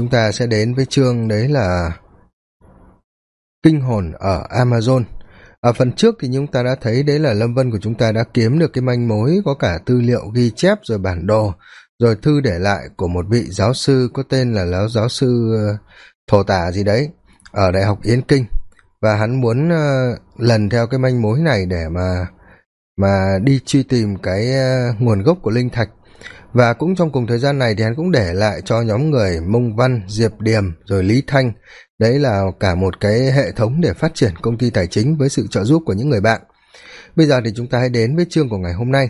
chúng ta sẽ đến với chương đấy là kinh hồn ở amazon. Ở phần trước thì chúng ta đã thấy đấy là lâm vân của chúng ta đã kiếm được cái manh mối có cả tư liệu ghi chép rồi bản đồ rồi thư để lại của một vị giáo sư có tên là lão giáo sư ờ, thổ tả gì đấy ở đại học yến kinh. Và hắn muốn uh, lần theo cái manh mối này để mà mà đi truy tìm cái uh, nguồn gốc của linh thạch và cũng trong cùng thời gian này thì hắn cũng để lại cho nhóm người mông văn, diệp điềm, rồi lý thanh. Đấy là cả một cái hệ thống để phát triển công ty tài chính với sự trợ giúp của những người bạn. Bây giờ thì chúng ta hãy đến với chương của ngày hôm nay.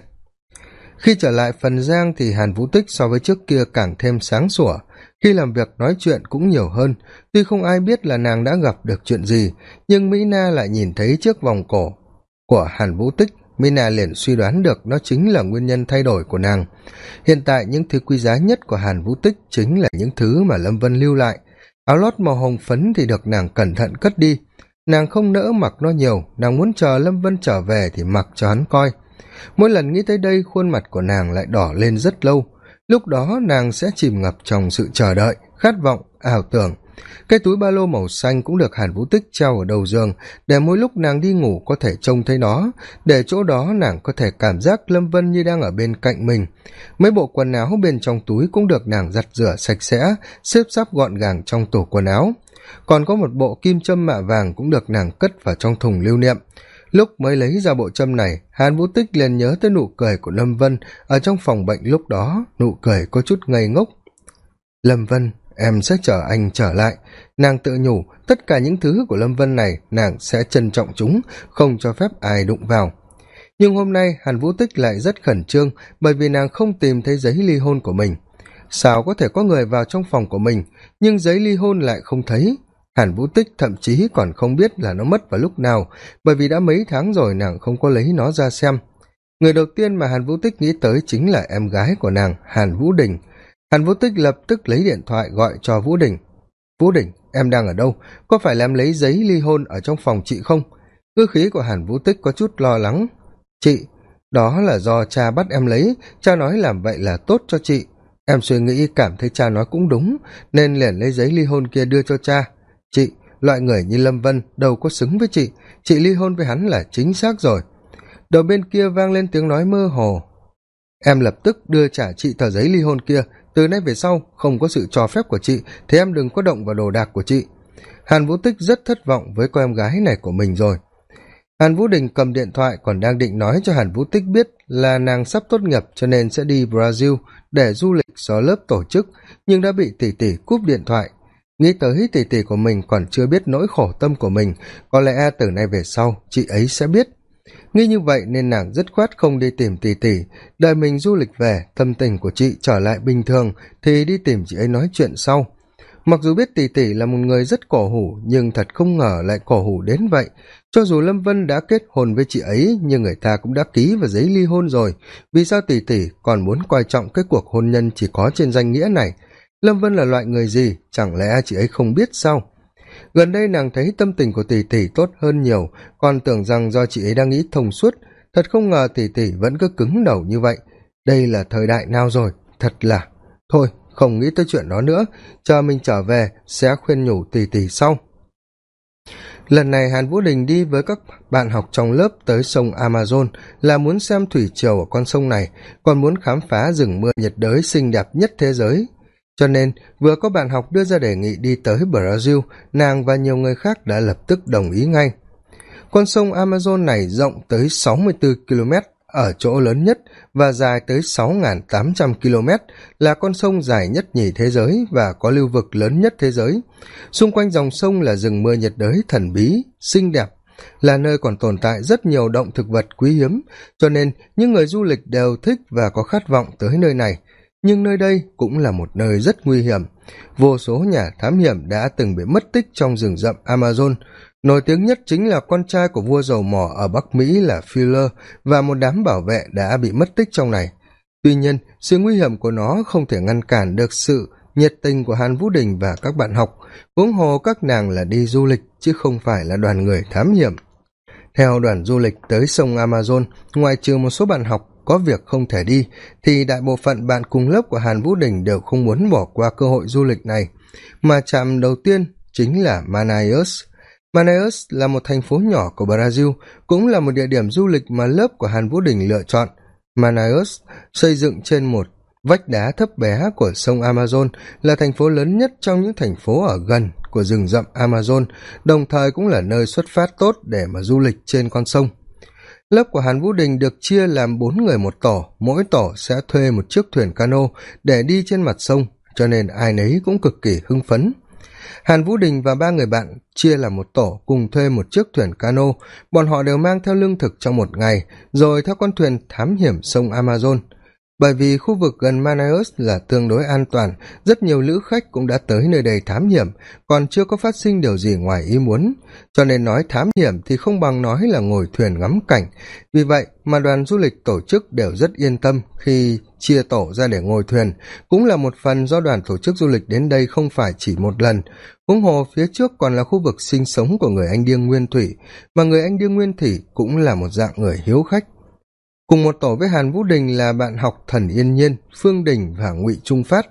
Khi trở lại phần giang thì hàn vũ tích so với trước kia càng thêm sáng sủa. Khi làm việc, nói chuyện cũng nhiều hơn. Tuy không ai biết là nàng đã gặp được chuyện gì, nhưng mỹ na lại nhìn thấy chiếc vòng cổ của hàn vũ tích mina liền suy đoán được nó chính là nguyên nhân thay đổi của nàng. Hiện tại những thứ quý giá nhất của hàn vũ tích chính là những thứ mà lâm vân lưu lại. Áo lót màu hồng phấn thì được nàng cẩn thận cất đi. Nàng không nỡ mặc nó nhiều, nàng muốn chờ lâm vân trở về thì mặc cho hắn coi. Mỗi lần nghĩ tới đây, khuôn mặt của nàng lại đỏ lên rất lâu. Lúc đó nàng sẽ chìm ngập trong sự chờ đợi, khát vọng, ảo tưởng cái túi ba lô màu xanh cũng được hàn vũ tích treo ở đầu giường, để mỗi lúc nàng đi ngủ có thể trông thấy nó, để chỗ đó nàng có thể cảm giác lâm vân như đang ở bên cạnh mình. Mấy bộ quần áo bên trong túi cũng được nàng giặt rửa sạch sẽ, xếp sắp gọn gàng trong tủ quần áo. Còn có một bộ kim châm mạ vàng cũng được nàng cất vào trong thùng lưu niệm. Lúc mới lấy ra bộ châm này, hàn vũ tích liền nhớ tới nụ cười của lâm vân ở trong phòng bệnh lúc đó, nụ cười có chút ngây ngốc. Lâm vân em sẽ chở anh trở lại. Nàng tự nhủ, tất cả những thứ của lâm vân này nàng sẽ trân trọng chúng, không cho phép ai đụng vào. Nhưng hôm nay, hàn vũ tích lại rất khẩn trương, bởi vì nàng không tìm thấy giấy ly hôn của mình. Sao có thể có người vào trong phòng của mình, nhưng giấy ly hôn lại không thấy? Hàn vũ tích thậm chí còn không biết là nó mất vào lúc nào, bởi vì đã mấy tháng rồi nàng không có lấy nó ra xem. Người đầu tiên mà hàn vũ tích nghĩ tới chính là em gái của nàng, hàn vũ đình hàn vũ tích lập tức lấy điện thoại gọi cho vũ đình. Vũ đình, em đang ở đâu? Có phải là em lấy giấy ly hôn ở trong phòng chị không? Ngư khí của hàn vũ tích có chút lo lắng. Chị, đó là do cha bắt em lấy. Cha nói làm vậy là tốt cho chị. Em suy nghĩ cảm thấy cha nói cũng đúng, nên liền lấy giấy ly hôn kia đưa cho cha. Chị, loại người như lâm vân đâu có xứng với chị. Chị ly hôn với hắn là chính xác rồi. Đầu bên kia vang lên tiếng nói mơ hồ. Em lập tức đưa trả chị tờ giấy ly hôn kia từ nay về sau, không có sự cho phép của chị, thì em đừng có động vào đồ đạc của chị. Hàn vũ tích rất thất vọng với cô em gái này của mình rồi. Hàn vũ đình cầm điện thoại còn đang định nói cho hàn vũ tích biết là nàng sắp tốt nghiệp cho nên sẽ đi brazil để du lịch do lớp tổ chức, nhưng đã bị tỷ tỷ cúp điện thoại. Nghĩ tới tỷ tỷ của mình còn chưa biết nỗi khổ tâm của mình, có lẽ từ nay về sau chị ấy sẽ biết nghĩ như vậy nên nàng dứt khoát không đi tìm tỷ tỷ. Đợi mình du lịch về, tâm tình của chị trở lại bình thường, thì đi tìm chị ấy nói chuyện sau. Mặc dù biết tỷ tỷ là một người rất cổ hủ, nhưng thật không ngờ lại cổ hủ đến vậy. Cho dù lâm vân đã kết hôn với chị ấy, nhưng người ta cũng đã ký vào giấy ly hôn rồi. Vì sao tỷ tỷ còn muốn coi trọng cái cuộc hôn nhân chỉ có trên danh nghĩa này? Lâm vân là loại người gì? Chẳng lẽ chị ấy không biết sao? Gần đây nàng thấy tâm tình của tỷ tỷ tốt hơn nhiều, còn tưởng rằng do chị ấy đang nghĩ thông suốt, thật không ngờ tỷ tỷ vẫn cứ cứng đầu như vậy. Đây là thời đại nào rồi? Thật là, thôi, không nghĩ tới chuyện đó nữa, chờ mình trở về sẽ khuyên nhủ tỷ tỷ sau. Lần này hàn vũ đình đi với các bạn học trong lớp tới sông amazon là muốn xem thủy triều ở con sông này, còn muốn khám phá rừng mưa nhiệt đới xinh đẹp nhất thế giới cho nên, vừa có bạn học đưa ra đề nghị đi tới brazil, nàng và nhiều người khác đã lập tức đồng ý ngay. Con sông amazon này rộng tới 64 km, ở chỗ lớn nhất, và dài tới 6.800 km, là con sông dài nhất nhì thế giới và có lưu vực lớn nhất thế giới. Xung quanh dòng sông là rừng mưa nhiệt đới thần bí, xinh đẹp, là nơi còn tồn tại rất nhiều động thực vật quý hiếm. Cho nên, những người du lịch đều thích và có khát vọng tới nơi này nhưng nơi đây cũng là một nơi rất nguy hiểm. Vô số nhà thám hiểm đã từng bị mất tích trong rừng rậm amazon. Nổi tiếng nhất chính là con trai của vua dầu mỏ ở bắc mỹ là filler và một đám bảo vệ đã bị mất tích trong này. Tuy nhiên, sự nguy hiểm của nó không thể ngăn cản được sự nhiệt tình của hàn vũ đình và các bạn học. Huống hồ các nàng là đi du lịch, chứ không phải là đoàn người thám hiểm. Theo đoàn du lịch tới sông amazon, ngoài trừ một số bạn học có việc không thể đi thì đại bộ phận bạn cùng lớp của hàn vũ đình đều không muốn bỏ qua cơ hội du lịch này mà trạm đầu tiên chính là Manaus. Manaus là một thành phố nhỏ của Brazil, cũng là một địa điểm du lịch mà lớp của Hàn Vũ Đình lựa chọn. Manaus xây dựng trên một vách đá thấp bé của sông Amazon là thành phố lớn nhất trong những thành phố ở gần của rừng rậm Amazon, đồng thời cũng là nơi xuất phát tốt để mà du lịch trên con sông. Lớp của Hàn Vũ Đình được chia làm bốn người một tổ, mỗi tổ sẽ thuê một chiếc thuyền cano để đi trên mặt sông, cho nên ai nấy cũng cực kỳ hưng phấn. Hàn Vũ Đình và ba người bạn chia làm một tổ cùng thuê một chiếc thuyền cano, bọn họ đều mang theo lương thực trong một ngày, rồi theo con thuyền thám hiểm sông Amazon bởi vì khu vực gần Manaus là tương đối an toàn, rất nhiều lữ khách cũng đã tới nơi đây thám hiểm, còn chưa có phát sinh điều gì ngoài ý muốn, cho nên nói thám hiểm thì không bằng nói là ngồi thuyền ngắm cảnh. Vì vậy mà đoàn du lịch tổ chức đều rất yên tâm khi chia tổ ra để ngồi thuyền, cũng là một phần do đoàn tổ chức du lịch đến đây không phải chỉ một lần. Huống hồ phía trước còn là khu vực sinh sống của người Anh Điêng Nguyên Thủy, mà người Anh Điêng Nguyên Thủy cũng là một dạng người hiếu khách cùng một tổ với hàn vũ đình là bạn học thần yên nhiên, phương đình và ngụy trung phát.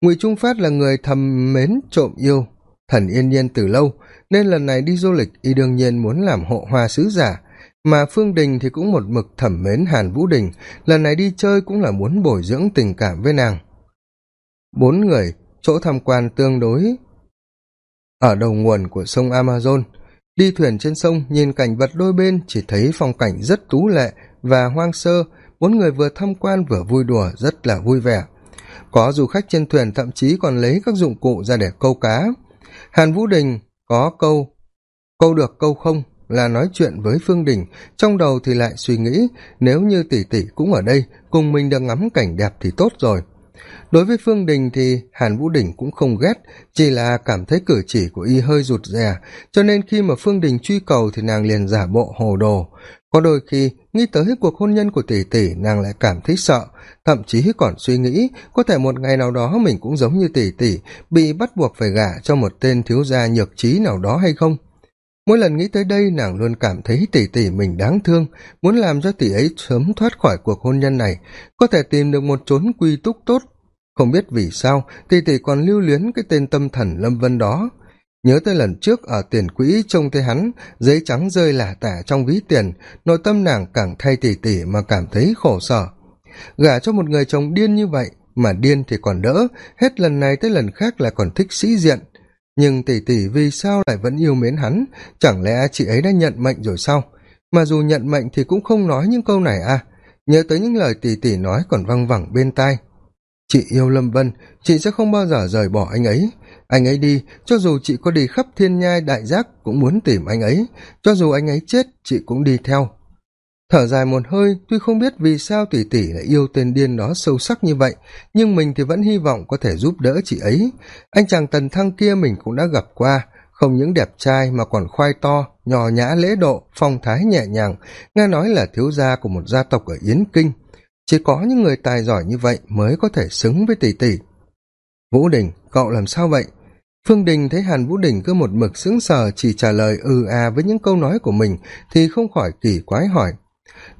Ngụy trung phát là người thầm mến trộm yêu thần yên nhiên từ lâu, nên lần này đi du lịch y đương nhiên muốn làm hộ hoa sứ giả. Mà phương đình thì cũng một mực thẩm mến hàn vũ đình, lần này đi chơi cũng là muốn bồi dưỡng tình cảm với nàng. Bốn người, chỗ tham quan tương đối ở đầu nguồn của sông amazon. Đi thuyền trên sông, nhìn cảnh vật đôi bên, chỉ thấy phong cảnh rất tú lệ và hoang sơ, bốn người vừa tham quan vừa vui đùa, rất là vui vẻ. Có du khách trên thuyền thậm chí còn lấy các dụng cụ ra để câu cá. Hàn vũ đình, có câu câu được, câu không là nói chuyện với phương đình. Trong đầu thì lại suy nghĩ, nếu như tỷ tỷ cũng ở đây, cùng mình được ngắm cảnh đẹp thì tốt rồi. Đối với phương đình thì hàn vũ đình cũng không ghét, chỉ là cảm thấy cử chỉ của y hơi rụt rè. Cho nên khi mà phương đình truy cầu thì nàng liền giả bộ hồ đồ có đôi khi, nghĩ tới cuộc hôn nhân của tỷ tỷ, nàng lại cảm thấy sợ. Thậm chí còn suy nghĩ, có thể một ngày nào đó mình cũng giống như tỷ tỷ, bị bắt buộc phải gả cho một tên thiếu gia nhược trí nào đó hay không? Mỗi lần nghĩ tới đây, nàng luôn cảm thấy tỷ tỷ mình đáng thương, muốn làm cho tỷ ấy sớm thoát khỏi cuộc hôn nhân này, có thể tìm được một chốn quy túc tốt. Không biết vì sao, tỷ tỷ còn lưu luyến cái tên tâm thần lâm vân đó nhớ tới lần trước ở tiền quỹ trông thấy hắn, giấy trắng rơi lả tả trong ví tiền, nội tâm nàng càng thay tỉ tỉ mà cảm thấy khổ sở. Gả cho một người chồng điên như vậy, mà điên thì còn đỡ, hết lần này tới lần khác lại còn thích sĩ diện. Nhưng tỷ tỷ vì sao lại vẫn yêu mến hắn, chẳng lẽ chị ấy đã nhận mệnh rồi sao? Mà dù nhận mệnh thì cũng không nói những câu này à? Nhớ tới những lời tỷ tỷ nói còn văng vẳng bên tai. Chị yêu lâm vân, chị sẽ không bao giờ rời bỏ anh ấy anh ấy đi, cho dù chị có đi khắp thiên nhai, đại giác cũng muốn tìm anh ấy. Cho dù anh ấy chết, chị cũng đi theo. Thở dài một hơi, tuy không biết vì sao tỷ tỷ lại yêu tên điên đó sâu sắc như vậy, nhưng mình thì vẫn hy vọng có thể giúp đỡ chị ấy. Anh chàng tần thăng kia mình cũng đã gặp qua, không những đẹp trai mà còn khoai to nhỏ nhã lễ độ, phong thái nhẹ nhàng. Nghe nói là thiếu gia của một gia tộc ở yến kinh. Chỉ có những người tài giỏi như vậy mới có thể xứng với tỷ tỷ. Vũ đình, cậu làm sao vậy? Phương đình thấy hàn vũ đình cứ một mực sững sờ chỉ trả lời ừ à với những câu nói của mình thì không khỏi kỳ quái hỏi.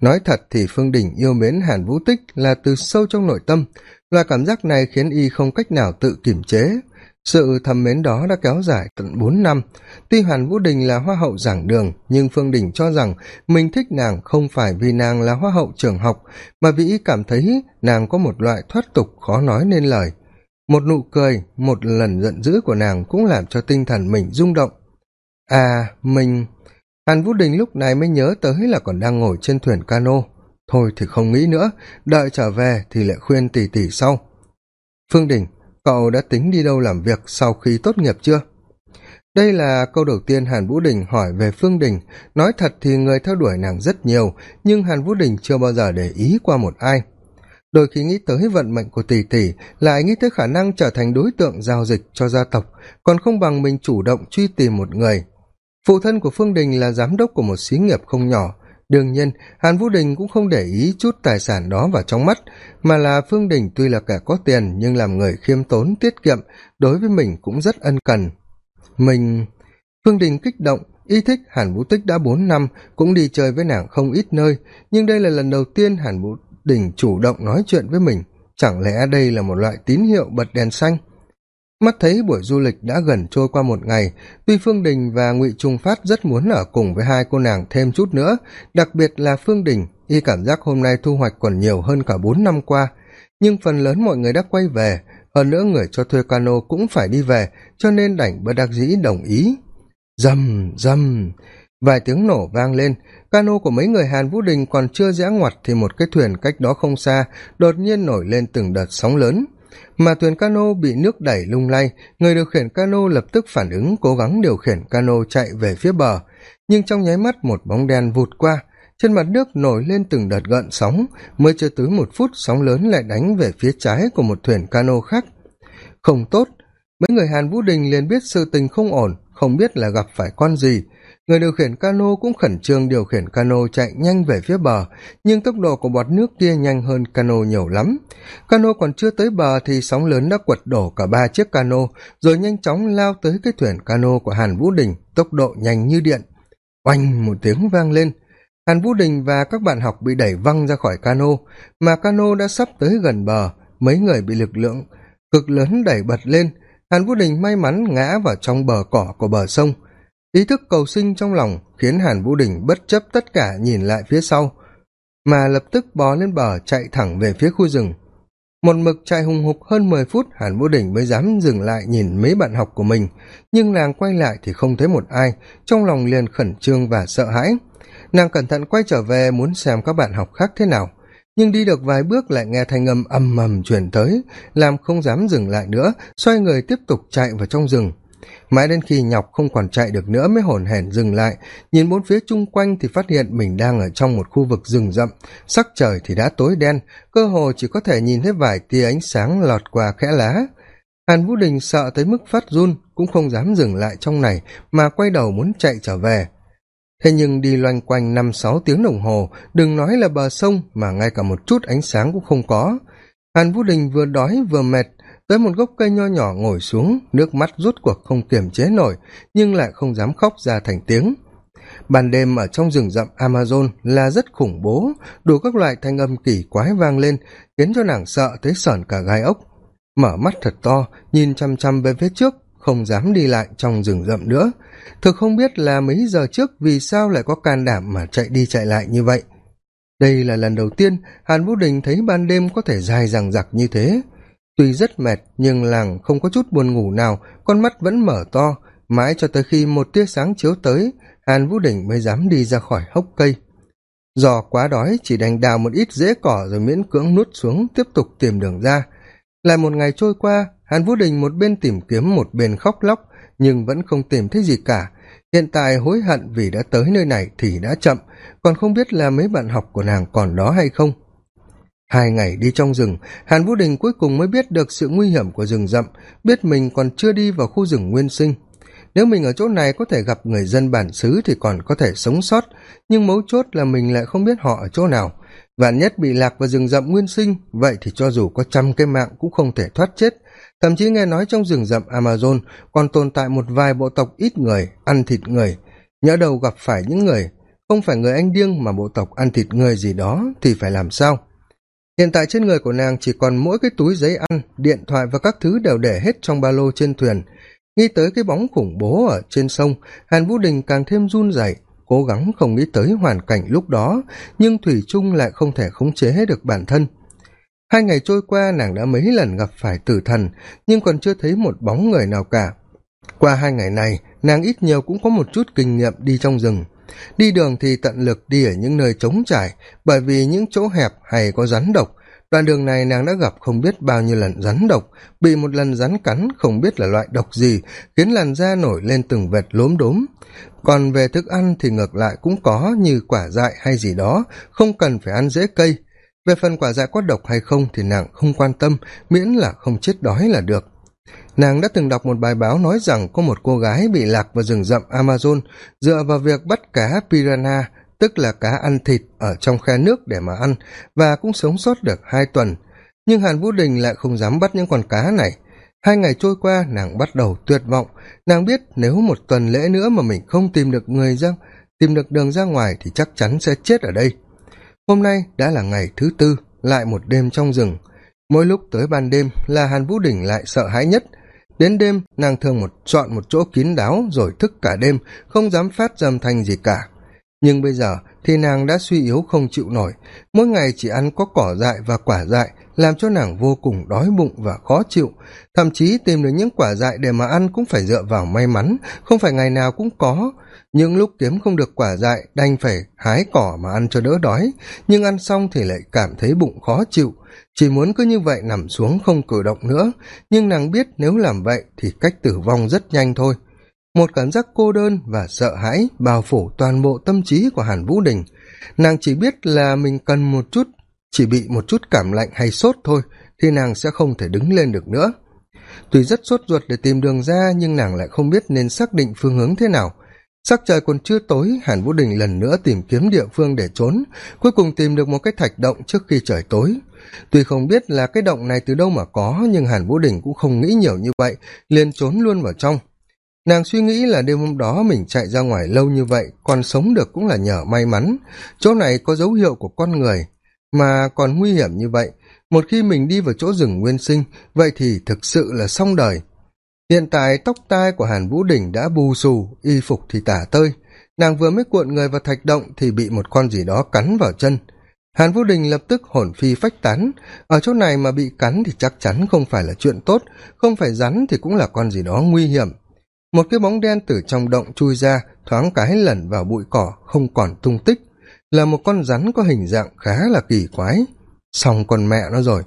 Nói thật thì phương đình yêu mến hàn vũ tích là từ sâu trong nội tâm. Loại cảm giác này khiến y không cách nào tự kiềm chế. Sự thầm mến đó đã kéo dài tận bốn năm. Tuy hàn vũ đình là hoa hậu giảng đường, nhưng phương đình cho rằng mình thích nàng không phải vì nàng là hoa hậu trường học, mà vì y cảm thấy nàng có một loại thoát tục khó nói nên lời một nụ cười, một lần giận dữ của nàng cũng làm cho tinh thần mình rung động. À mình. Hàn vũ đình lúc này mới nhớ tới là còn đang ngồi trên thuyền cano. Thôi thì không nghĩ nữa, đợi trở về thì lại khuyên tỉ tỉ sau. Phương đình, cậu đã tính đi đâu làm việc sau khi tốt nghiệp chưa? Đây là câu đầu tiên hàn vũ đình hỏi về phương đình. Nói thật thì người theo đuổi nàng rất nhiều, nhưng hàn vũ đình chưa bao giờ để ý qua một ai đôi khi nghĩ tới vận mệnh của tỷ tỷ, lại nghĩ tới khả năng trở thành đối tượng giao dịch cho gia tộc, còn không bằng mình chủ động truy tìm một người. Phụ thân của phương đình là giám đốc của một xí nghiệp không nhỏ. Đương nhiên, hàn vũ đình cũng không để ý chút tài sản đó vào trong mắt, mà là phương đình tuy là kẻ có tiền nhưng làm người khiêm tốn, tiết kiệm, đối với mình cũng rất ân cần. Mình, phương đình kích động y thích hàn vũ tích đã bốn năm, cũng đi chơi với nàng không ít nơi, nhưng đây là lần đầu tiên hàn vũ đình chủ động nói chuyện với mình. Chẳng lẽ đây là một loại tín hiệu bật đèn xanh? Mắt thấy buổi du lịch đã gần trôi qua một ngày, tuy phương đình và ngụy trung phát rất muốn ở cùng với hai cô nàng thêm chút nữa, đặc biệt là phương đình, y cảm giác hôm nay thu hoạch còn nhiều hơn cả bốn năm qua. Nhưng phần lớn mọi người đã quay về, hơn nữa người cho thuê cano cũng phải đi về, cho nên đành bất đắc dĩ đồng ý. Rầm rầm vài tiếng nổ vang lên, cano của mấy người hàn vũ đình còn chưa rẽ ngoặt thì một cái thuyền cách đó không xa đột nhiên nổi lên từng đợt sóng lớn. Mà thuyền cano bị nước đẩy lung lay, người điều khiển cano lập tức phản ứng, cố gắng điều khiển cano chạy về phía bờ. Nhưng trong nháy mắt một bóng đen vụt qua, trên mặt nước nổi lên từng đợt gợn sóng, mới chưa tới một phút sóng lớn lại đánh về phía trái của một thuyền cano khác. Không tốt, mấy người hàn vũ đình liền biết sự tình không ổn, không biết là gặp phải con gì người điều khiển cano cũng khẩn trương điều khiển cano chạy nhanh về phía bờ, nhưng tốc độ của bọt nước kia nhanh hơn cano nhiều lắm. Cano còn chưa tới bờ thì sóng lớn đã quật đổ cả ba chiếc cano, rồi nhanh chóng lao tới cái thuyền cano của hàn vũ đình, tốc độ nhanh như điện. Oanh, một tiếng vang lên. Hàn vũ đình và các bạn học bị đẩy văng ra khỏi cano, mà cano đã sắp tới gần bờ, mấy người bị lực lượng cực lớn đẩy bật lên. Hàn vũ đình may mắn ngã vào trong bờ cỏ của bờ sông ý thức cầu sinh trong lòng khiến hàn vũ đình bất chấp tất cả nhìn lại phía sau, mà lập tức bò lên bờ chạy thẳng về phía khu rừng. Một mực chạy hùng hục hơn mười phút, hàn vũ đình mới dám dừng lại nhìn mấy bạn học của mình, nhưng nàng quay lại thì không thấy một ai, trong lòng liền khẩn trương và sợ hãi. Nàng cẩn thận quay trở về muốn xem các bạn học khác thế nào, nhưng đi được vài bước lại nghe thanh âm ầm ầm chuyển tới, làm không dám dừng lại nữa, xoay người tiếp tục chạy vào trong rừng mãi đến khi nhọc không còn chạy được nữa mới hổn hển dừng lại, nhìn bốn phía chung quanh thì phát hiện mình đang ở trong một khu vực rừng rậm. Sắc trời thì đã tối đen, cơ hồ chỉ có thể nhìn thấy vài tia ánh sáng lọt qua khẽ lá. Hàn vũ đình sợ tới mức phát run, cũng không dám dừng lại trong này, mà quay đầu muốn chạy trở về. Thế nhưng đi loanh quanh năm sáu tiếng đồng hồ, đừng nói là bờ sông, mà ngay cả một chút ánh sáng cũng không có. Hàn vũ đình vừa đói vừa mệt tới một gốc cây nho nhỏ ngồi xuống, nước mắt rút cuộc không kiềm chế nổi, nhưng lại không dám khóc ra thành tiếng. Ban đêm ở trong rừng rậm amazon là rất khủng bố, đủ các loại thanh âm kỳ quái vang lên, khiến cho nàng sợ tới sởn cả gai ốc. Mở mắt thật to, nhìn chăm chăm về phía trước, không dám đi lại trong rừng rậm nữa. Thực không biết là mấy giờ trước vì sao lại có can đảm mà chạy đi chạy lại như vậy. Đây là lần đầu tiên hàn vũ đình thấy ban đêm có thể dài dằng dặc như thế tuy rất mệt, nhưng làng không có chút buồn ngủ nào, con mắt vẫn mở to. Mãi cho tới khi một tia sáng chiếu tới, hàn vũ đình mới dám đi ra khỏi hốc cây. Do quá đói, chỉ đành đào một ít rễ cỏ rồi miễn cưỡng nuốt xuống, tiếp tục tìm đường ra. Lại một ngày trôi qua, hàn vũ đình một bên tìm kiếm, một bên khóc lóc, nhưng vẫn không tìm thấy gì cả. Hiện tại hối hận vì đã tới nơi này thì đã chậm, còn không biết là mấy bạn học của nàng còn đó hay không hai ngày đi trong rừng, hàn vũ đình cuối cùng mới biết được sự nguy hiểm của rừng rậm, biết mình còn chưa đi vào khu rừng nguyên sinh. Nếu mình ở chỗ này có thể gặp người dân bản xứ thì còn có thể sống sót, nhưng mấu chốt là mình lại không biết họ ở chỗ nào. Vạn nhất bị lạc vào rừng rậm nguyên sinh, vậy thì cho dù có trăm cái mạng cũng không thể thoát chết. Thậm chí nghe nói trong rừng rậm amazon còn tồn tại một vài bộ tộc ít người, ăn thịt người. Nhỡ đầu gặp phải những người, không phải người anh điêng mà bộ tộc ăn thịt người gì đó thì phải làm sao? Hiện tại trên người của nàng chỉ còn mỗi cái túi giấy ăn, điện thoại và các thứ đều để hết trong ba lô trên thuyền. Nghĩ tới cái bóng khủng bố ở trên sông, hàn vũ đình càng thêm run rẩy, cố gắng không nghĩ tới hoàn cảnh lúc đó, nhưng thủy trung lại không thể khống chế được bản thân. Hai ngày trôi qua, nàng đã mấy lần gặp phải tử thần, nhưng còn chưa thấy một bóng người nào cả. Qua hai ngày này, nàng ít nhiều cũng có một chút kinh nghiệm đi trong rừng đi đường thì tận lực đi ở những nơi trống trải, bởi vì những chỗ hẹp hay có rắn độc. Đoạn đường này nàng đã gặp không biết bao nhiêu lần rắn độc, bị một lần rắn cắn không biết là loại độc gì, khiến làn da nổi lên từng vệt lốm đốm. Còn về thức ăn thì ngược lại cũng có như quả dại hay gì đó, không cần phải ăn dễ cây. Về phần quả dại có độc hay không thì nàng không quan tâm, miễn là không chết đói là được nàng đã từng đọc một bài báo nói rằng có một cô gái bị lạc vào rừng rậm amazon dựa vào việc bắt cá piranha, tức là cá ăn thịt, ở trong khe nước để mà ăn, và cũng sống sót được hai tuần. Nhưng hàn vũ đình lại không dám bắt những con cá này. Hai ngày trôi qua, nàng bắt đầu tuyệt vọng. Nàng biết nếu một tuần lễ nữa mà mình không tìm được người ra, tìm được đường ra ngoài thì chắc chắn sẽ chết ở đây. Hôm nay đã là ngày thứ tư, lại một đêm trong rừng. Mỗi lúc tới ban đêm là hàn vũ đình lại sợ hãi nhất đến đêm, nàng thường một chọn một chỗ kín đáo rồi thức cả đêm, không dám phát dâm thanh gì cả. Nhưng bây giờ thì nàng đã suy yếu không chịu nổi. Mỗi ngày chỉ ăn có cỏ dại và quả dại, làm cho nàng vô cùng đói bụng và khó chịu. Thậm chí tìm được những quả dại để mà ăn cũng phải dựa vào may mắn, không phải ngày nào cũng có. Những lúc kiếm không được quả dại, đành phải hái cỏ mà ăn cho đỡ đói. Nhưng ăn xong thì lại cảm thấy bụng khó chịu chỉ muốn cứ như vậy nằm xuống không cử động nữa. Nhưng nàng biết nếu làm vậy thì cách tử vong rất nhanh thôi. Một cảm giác cô đơn và sợ hãi bao phủ toàn bộ tâm trí của hàn vũ đình. Nàng chỉ biết là mình cần một chút, chỉ bị một chút cảm lạnh hay sốt thôi, thì nàng sẽ không thể đứng lên được nữa. Tuy rất sốt ruột để tìm đường ra, nhưng nàng lại không biết nên xác định phương hướng thế nào. Sắc trời còn chưa tối, hàn vũ đình lần nữa tìm kiếm địa phương để trốn, cuối cùng tìm được một cái thạch động trước khi trời tối tuy không biết là cái động này từ đâu mà có, nhưng hàn vũ đình cũng không nghĩ nhiều như vậy, liền trốn luôn vào trong. Nàng suy nghĩ là đêm hôm đó mình chạy ra ngoài lâu như vậy, còn sống được cũng là nhờ may mắn. Chỗ này có dấu hiệu của con người, mà còn nguy hiểm như vậy. Một khi mình đi vào chỗ rừng nguyên sinh, vậy thì thực sự là xong đời. Hiện tại tóc tai của hàn vũ đình đã bù xù, y phục thì tả tơi. Nàng vừa mới cuộn người vào thạch động thì bị một con gì đó cắn vào chân hàn vũ đình lập tức hồn phi phách tán. Ở chỗ này mà bị cắn thì chắc chắn không phải là chuyện tốt, không phải rắn thì cũng là con gì đó nguy hiểm. Một cái bóng đen từ trong động chui ra, thoáng cái lẩn vào bụi cỏ, không còn tung tích. Là một con rắn có hình dạng khá là kỳ quái. Xong con mẹ nó rồi.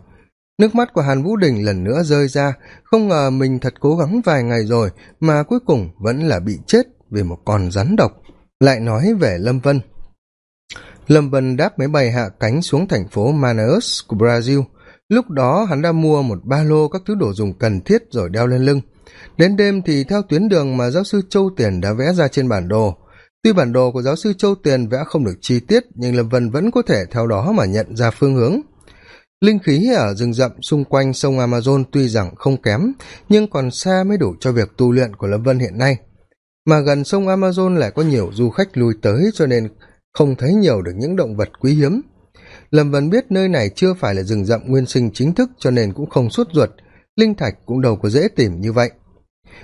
Nước mắt của hàn vũ đình lần nữa rơi ra. Không ngờ mình thật cố gắng vài ngày rồi, mà cuối cùng vẫn là bị chết vì một con rắn độc. Lại nói về lâm vân lâm vân đáp máy bay hạ cánh xuống thành phố manaus của brazil. Lúc đó hắn đã mua một ba lô các thứ đồ dùng cần thiết rồi đeo lên lưng. Đến đêm thì theo tuyến đường mà giáo sư châu tiền đã vẽ ra trên bản đồ. Tuy bản đồ của giáo sư châu tiền vẽ không được chi tiết, nhưng lâm vân vẫn có thể theo đó mà nhận ra phương hướng. Linh khí ở rừng rậm xung quanh sông amazon tuy rằng không kém, nhưng còn xa mới đủ cho việc tu luyện của lâm vân hiện nay. Mà gần sông amazon lại có nhiều du khách lui tới cho nên không thấy nhiều được những động vật quý hiếm. Lâm vân biết nơi này chưa phải là rừng rậm nguyên sinh chính thức cho nên cũng không sốt ruột, linh thạch cũng đâu có dễ tìm như vậy.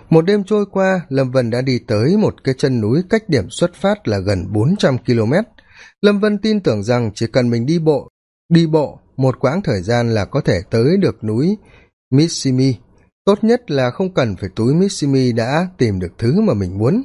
Một đêm trôi qua, lâm vân đã đi tới một cái chân núi cách điểm xuất phát là gần bốn trăm km lâm vân tin tưởng rằng chỉ cần mình đi bộ đi bộ một quãng thời gian là có thể tới được núi mitsimi. Tốt nhất là không cần phải túi mitsimi đã tìm được thứ mà mình muốn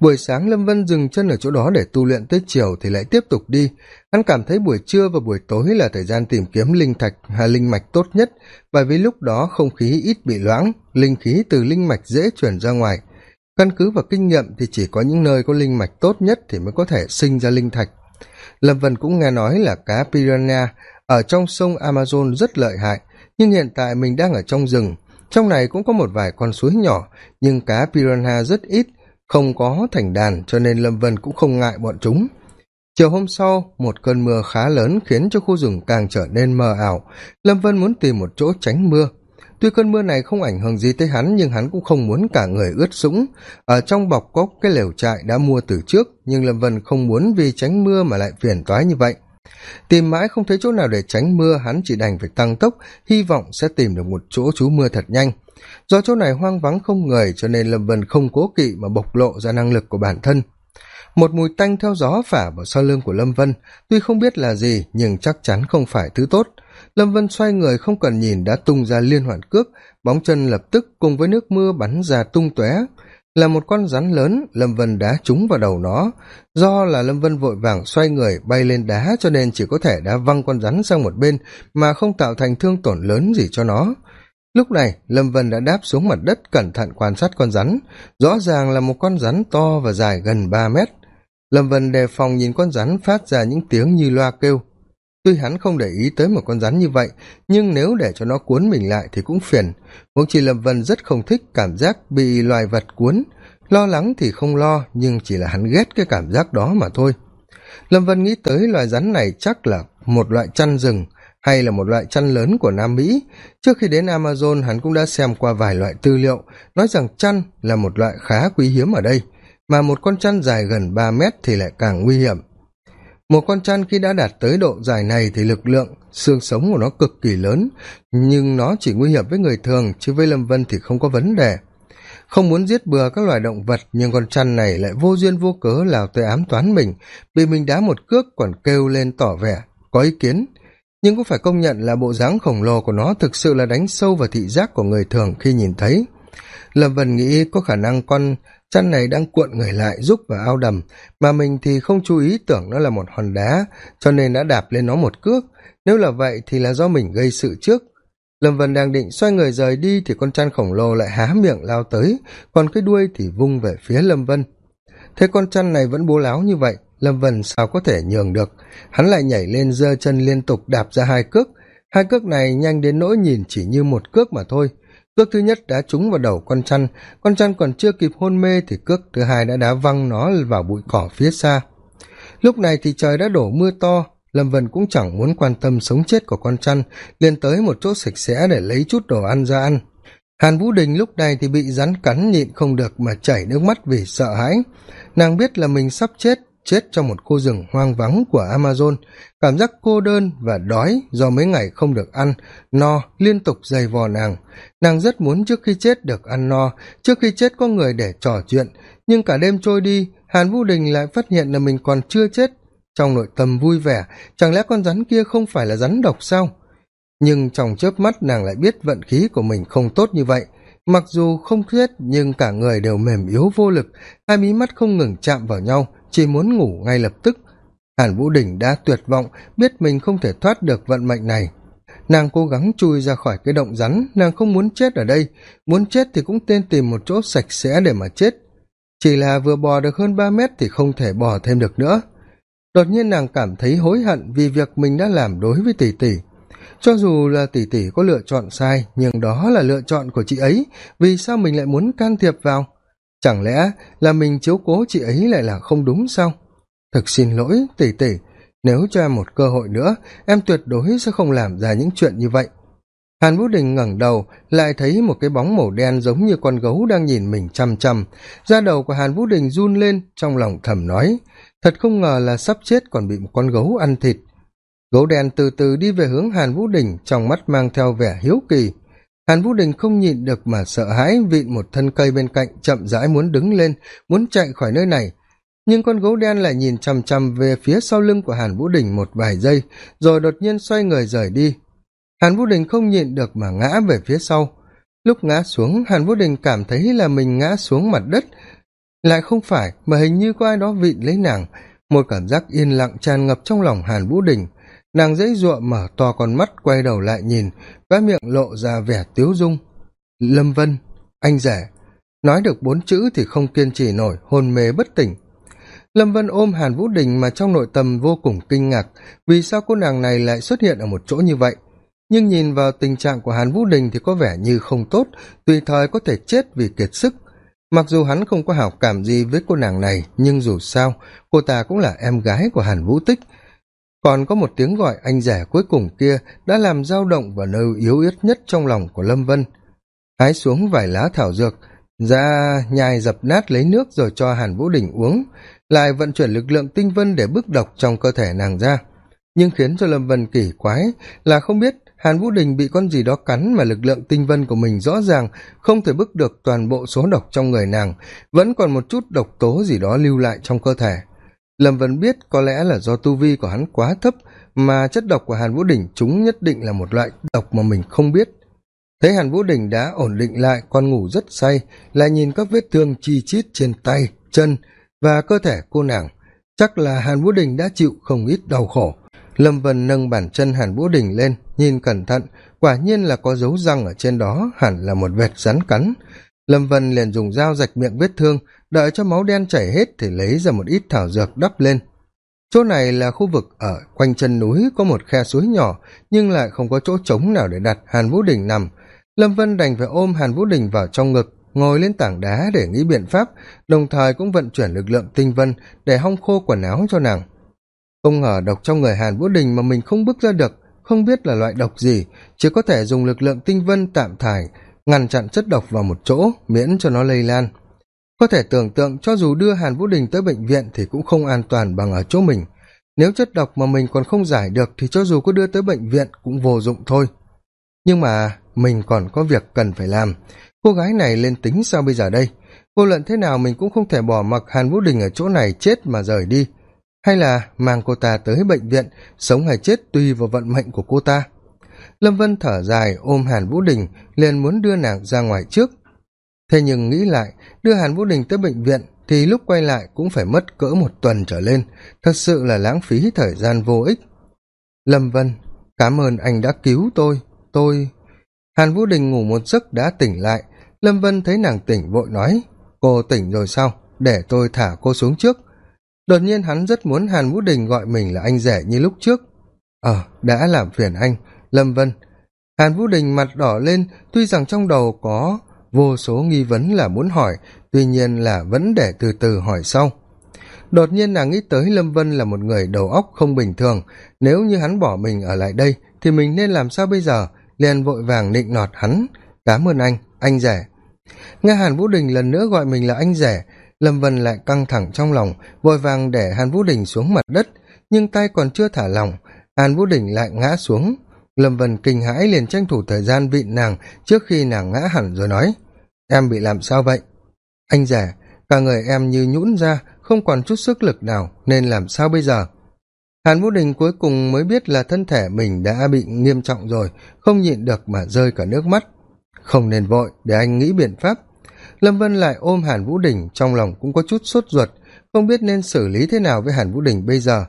buổi sáng lâm vân dừng chân ở chỗ đó để tu luyện tới chiều thì lại tiếp tục đi. Hắn cảm thấy buổi trưa và buổi tối là thời gian tìm kiếm linh thạch hay linh mạch tốt nhất, bởi vì lúc đó không khí ít bị loãng, linh khí từ linh mạch dễ chuyển ra ngoài. Căn cứ vào kinh nghiệm thì chỉ có những nơi có linh mạch tốt nhất thì mới có thể sinh ra linh thạch. Lâm vân cũng nghe nói là cá piranha ở trong sông amazon rất lợi hại, nhưng hiện tại mình đang ở trong rừng. Trong này cũng có một vài con suối nhỏ, nhưng cá piranha rất ít không có thành đàn, cho nên lâm vân cũng không ngại bọn chúng. Chiều hôm sau, một cơn mưa khá lớn khiến cho khu rừng càng trở nên mờ ảo. Lâm vân muốn tìm một chỗ tránh mưa. Tuy cơn mưa này không ảnh hưởng gì tới hắn, nhưng hắn cũng không muốn cả người ướt sũng. Ở trong bọc có cái lều trại đã mua từ trước, nhưng lâm vân không muốn vì tránh mưa mà lại phiền toái như vậy. Tìm mãi không thấy chỗ nào để tránh mưa, hắn chỉ đành phải tăng tốc, hy vọng sẽ tìm được một chỗ trú mưa thật nhanh do chỗ này hoang vắng không người, cho nên lâm vân không cố kỵ mà bộc lộ ra năng lực của bản thân. Một mùi tanh theo gió phả vào sau lưng của lâm vân, tuy không biết là gì, nhưng chắc chắn không phải thứ tốt. Lâm vân xoay người không cần nhìn, đã tung ra liên hoàn cước, bóng chân lập tức cùng với nước mưa bắn ra tung tóe. Là một con rắn lớn, lâm vân đá trúng vào đầu nó. Do là lâm vân vội vàng xoay người, bay lên đá, cho nên chỉ có thể đá văng con rắn sang một bên, mà không tạo thành thương tổn lớn gì cho nó lúc này, lâm vân đã đáp xuống mặt đất cẩn thận quan sát con rắn. Rõ ràng là một con rắn to và dài gần ba mét. Lâm vân đề phòng nhìn con rắn phát ra những tiếng như loa kêu. Tuy hắn không để ý tới một con rắn như vậy, nhưng nếu để cho nó cuốn mình lại thì cũng phiền. Huống chi lâm vân rất không thích cảm giác bị loài vật cuốn. Lo lắng thì không lo, nhưng chỉ là hắn ghét cái cảm giác đó mà thôi. Lâm vân nghĩ tới loài rắn này chắc là một loại chăn rừng hay là một loại chăn lớn của nam mỹ. Trước khi đến amazon, hắn cũng đã xem qua vài loại tư liệu, nói rằng chăn là một loại khá quý hiếm ở đây, mà một con chăn dài gần ba mét thì lại càng nguy hiểm. Một con chăn khi đã đạt tới độ dài này thì lực lượng, xương sống của nó cực kỳ lớn, nhưng nó chỉ nguy hiểm với người thường, chứ với lâm vân thì không có vấn đề. Không muốn giết bừa các loài động vật, nhưng con chăn này lại vô duyên vô cớ lào tới ám toán mình bị mình đá một cước còn kêu lên tỏ vẻ có ý kiến nhưng cũng phải công nhận là bộ dáng khổng lồ của nó thực sự là đánh sâu vào thị giác của người thường khi nhìn thấy. Lâm vân nghĩ có khả năng con chăn này đang cuộn người lại giúp vào ao đầm, mà mình thì không chú ý tưởng nó là một hòn đá, cho nên đã đạp lên nó một cước. Nếu là vậy thì là do mình gây sự trước. Lâm vân đang định xoay người rời đi thì con chăn khổng lồ lại há miệng lao tới, còn cái đuôi thì vung về phía lâm vân. Thế con chăn này vẫn bố láo như vậy lâm vân sao có thể nhường được? Hắn lại nhảy lên giơ chân liên tục đạp ra hai cước. Hai cước này nhanh đến nỗi nhìn chỉ như một cước mà thôi. Cước thứ nhất đã trúng vào đầu con chăn. Con chăn còn chưa kịp hôn mê thì cước thứ hai đã đá văng nó vào bụi cỏ phía xa. Lúc này thì trời đã đổ mưa to. Lâm vân cũng chẳng muốn quan tâm sống chết của con chăn, liền tới một chỗ sạch sẽ để lấy chút đồ ăn ra ăn. Hàn vũ đình lúc này thì bị rắn cắn nhịn không được mà chảy nước mắt vì sợ hãi. Nàng biết là mình sắp chết chết trong một khu rừng hoang vắng của amazon. Cảm giác cô đơn và đói do mấy ngày không được ăn, no, liên tục dày vò nàng. Nàng rất muốn trước khi chết được ăn no, trước khi chết có người để trò chuyện. Nhưng cả đêm trôi đi, hàn vũ đình lại phát hiện là mình còn chưa chết. Trong nội tâm vui vẻ, chẳng lẽ con rắn kia không phải là rắn độc sao? Nhưng trong chớp mắt nàng lại biết vận khí của mình không tốt như vậy. Mặc dù không chết, nhưng cả người đều mềm yếu vô lực, hai mí mắt không ngừng chạm vào nhau chỉ muốn ngủ ngay lập tức. Hàn vũ đình đã tuyệt vọng, biết mình không thể thoát được vận mệnh này. Nàng cố gắng chui ra khỏi cái động rắn, nàng không muốn chết ở đây. Muốn chết thì cũng tên tìm một chỗ sạch sẽ để mà chết. Chỉ là vừa bò được hơn ba mét thì không thể bò thêm được nữa. Đột nhiên nàng cảm thấy hối hận vì việc mình đã làm đối với tỷ tỷ. Cho dù là tỷ tỷ có lựa chọn sai, nhưng đó là lựa chọn của chị ấy. Vì sao mình lại muốn can thiệp vào? Chẳng lẽ là mình chiếu cố chị ấy lại là không đúng sao? Thực xin lỗi, tỷ tỷ. Nếu cho em một cơ hội nữa, em tuyệt đối sẽ không làm ra những chuyện như vậy. Hàn vũ đình ngẩng đầu, lại thấy một cái bóng màu đen giống như con gấu đang nhìn mình chằm chằm da đầu của hàn vũ đình run lên, trong lòng thầm nói, thật không ngờ là sắp chết còn bị một con gấu ăn thịt. Gấu đen từ từ đi về hướng hàn vũ đình, trong mắt mang theo vẻ hiếu kỳ hàn vũ đình không nhịn được mà sợ hãi vịn một thân cây bên cạnh chậm rãi muốn đứng lên, muốn chạy khỏi nơi này. Nhưng con gấu đen lại nhìn chằm chằm về phía sau lưng của hàn vũ đình một vài giây, rồi đột nhiên xoay người rời đi. Hàn vũ đình không nhịn được mà ngã về phía sau. Lúc ngã xuống, hàn vũ đình cảm thấy là mình ngã xuống mặt đất. Lại không phải, mà hình như có ai đó vịn lấy nàng. Một cảm giác yên lặng tràn ngập trong lòng hàn vũ đình nàng dãy giụa mở to con mắt, quay đầu lại nhìn cái miệng lộ ra vẻ tiếu dung. Lâm vân, anh rể, nói được bốn chữ thì không kiên trì nổi, hôn mê bất tỉnh. Lâm vân ôm hàn vũ đình mà trong nội tâm vô cùng kinh ngạc, vì sao cô nàng này lại xuất hiện ở một chỗ như vậy? Nhưng nhìn vào tình trạng của hàn vũ đình thì có vẻ như không tốt, tùy thời có thể chết vì kiệt sức. Mặc dù hắn không có hảo cảm gì với cô nàng này, nhưng dù sao, cô ta cũng là em gái của hàn vũ tích còn có một tiếng gọi anh rẻ cuối cùng kia đã làm dao động vào nơi yếu ớt nhất trong lòng của lâm vân. Hái xuống vài lá thảo dược, ra nhai dập nát lấy nước rồi cho hàn vũ đình uống, lại vận chuyển lực lượng tinh vân để bức độc trong cơ thể nàng ra. Nhưng khiến cho lâm vân kỳ quái là không biết hàn vũ đình bị con gì đó cắn mà lực lượng tinh vân của mình rõ ràng không thể bức được toàn bộ số độc trong người nàng, vẫn còn một chút độc tố gì đó lưu lại trong cơ thể lâm vân biết có lẽ là do tu vi của hắn quá thấp mà chất độc của hàn vũ đình chúng nhất định là một loại độc mà mình không biết. Thấy hàn vũ đình đã ổn định lại, con ngủ rất say, lại nhìn các vết thương chi chít trên tay, chân và cơ thể cô nàng. Chắc là hàn vũ đình đã chịu không ít đau khổ. Lâm vân nâng bàn chân hàn vũ đình lên, nhìn cẩn thận, quả nhiên là có dấu răng ở trên đó, hẳn là một vệt rắn cắn lâm vân liền dùng dao rạch miệng vết thương, đợi cho máu đen chảy hết thì lấy ra một ít thảo dược đắp lên. Chỗ này là khu vực ở quanh chân núi, có một khe suối nhỏ, nhưng lại không có chỗ trống nào để đặt hàn vũ đình nằm. Lâm vân đành phải ôm hàn vũ đình vào trong ngực, ngồi lên tảng đá để nghĩ biện pháp, đồng thời cũng vận chuyển lực lượng tinh vân để hong khô quần áo cho nàng. Không ngờ độc trong người hàn vũ đình mà mình không bước ra được, không biết là loại độc gì, chỉ có thể dùng lực lượng tinh vân tạm thải ngăn chặn chất độc vào một chỗ, miễn cho nó lây lan. Có thể tưởng tượng cho dù đưa hàn vũ đình tới bệnh viện thì cũng không an toàn bằng ở chỗ mình. Nếu chất độc mà mình còn không giải được thì cho dù có đưa tới bệnh viện cũng vô dụng thôi. Nhưng mà mình còn có việc cần phải làm. Cô gái này lên tính sao bây giờ đây? Vô luận thế nào mình cũng không thể bỏ mặc hàn vũ đình ở chỗ này chết mà rời đi. Hay là mang cô ta tới bệnh viện, sống hay chết tùy vào vận mệnh của cô ta lâm vân thở dài ôm hàn vũ đình, liền muốn đưa nàng ra ngoài trước. Thế nhưng nghĩ lại, đưa hàn vũ đình tới bệnh viện thì lúc quay lại cũng phải mất cỡ một tuần trở lên. Thật sự là lãng phí thời gian vô ích. Lâm vân, cảm ơn anh đã cứu tôi tôi. Hàn vũ đình ngủ một giấc đã tỉnh lại. Lâm vân thấy nàng tỉnh vội nói, cô tỉnh rồi sao? Để tôi thả cô xuống trước. Đột nhiên hắn rất muốn hàn vũ đình gọi mình là anh rể như lúc trước. Ờ đã làm phiền anh lâm vân. Hàn vũ đình mặt đỏ lên, tuy rằng trong đầu có vô số nghi vấn là muốn hỏi, tuy nhiên là vẫn để từ từ hỏi sau. Đột nhiên nàng nghĩ tới lâm vân là một người đầu óc không bình thường. Nếu như hắn bỏ mình ở lại đây, thì mình nên làm sao bây giờ? Liền vội vàng nịnh nọt hắn. Cám ơn anh anh rể. Nghe hàn vũ đình lần nữa gọi mình là anh rể, lâm vân lại căng thẳng trong lòng, vội vàng để hàn vũ đình xuống mặt đất, nhưng tay còn chưa thả lỏng. Hàn vũ đình lại ngã xuống lâm vân kinh hãi liền tranh thủ thời gian vịn nàng trước khi nàng ngã hẳn rồi nói, em bị làm sao vậy? Anh rể cả người em như nhũn ra, không còn chút sức lực nào, nên làm sao bây giờ? Hàn vũ đình cuối cùng mới biết là thân thể mình đã bị nghiêm trọng rồi, không nhịn được mà rơi cả nước mắt. Không nên vội, để anh nghĩ biện pháp. Lâm vân lại ôm hàn vũ đình, trong lòng cũng có chút sốt ruột, không biết nên xử lý thế nào với hàn vũ đình bây giờ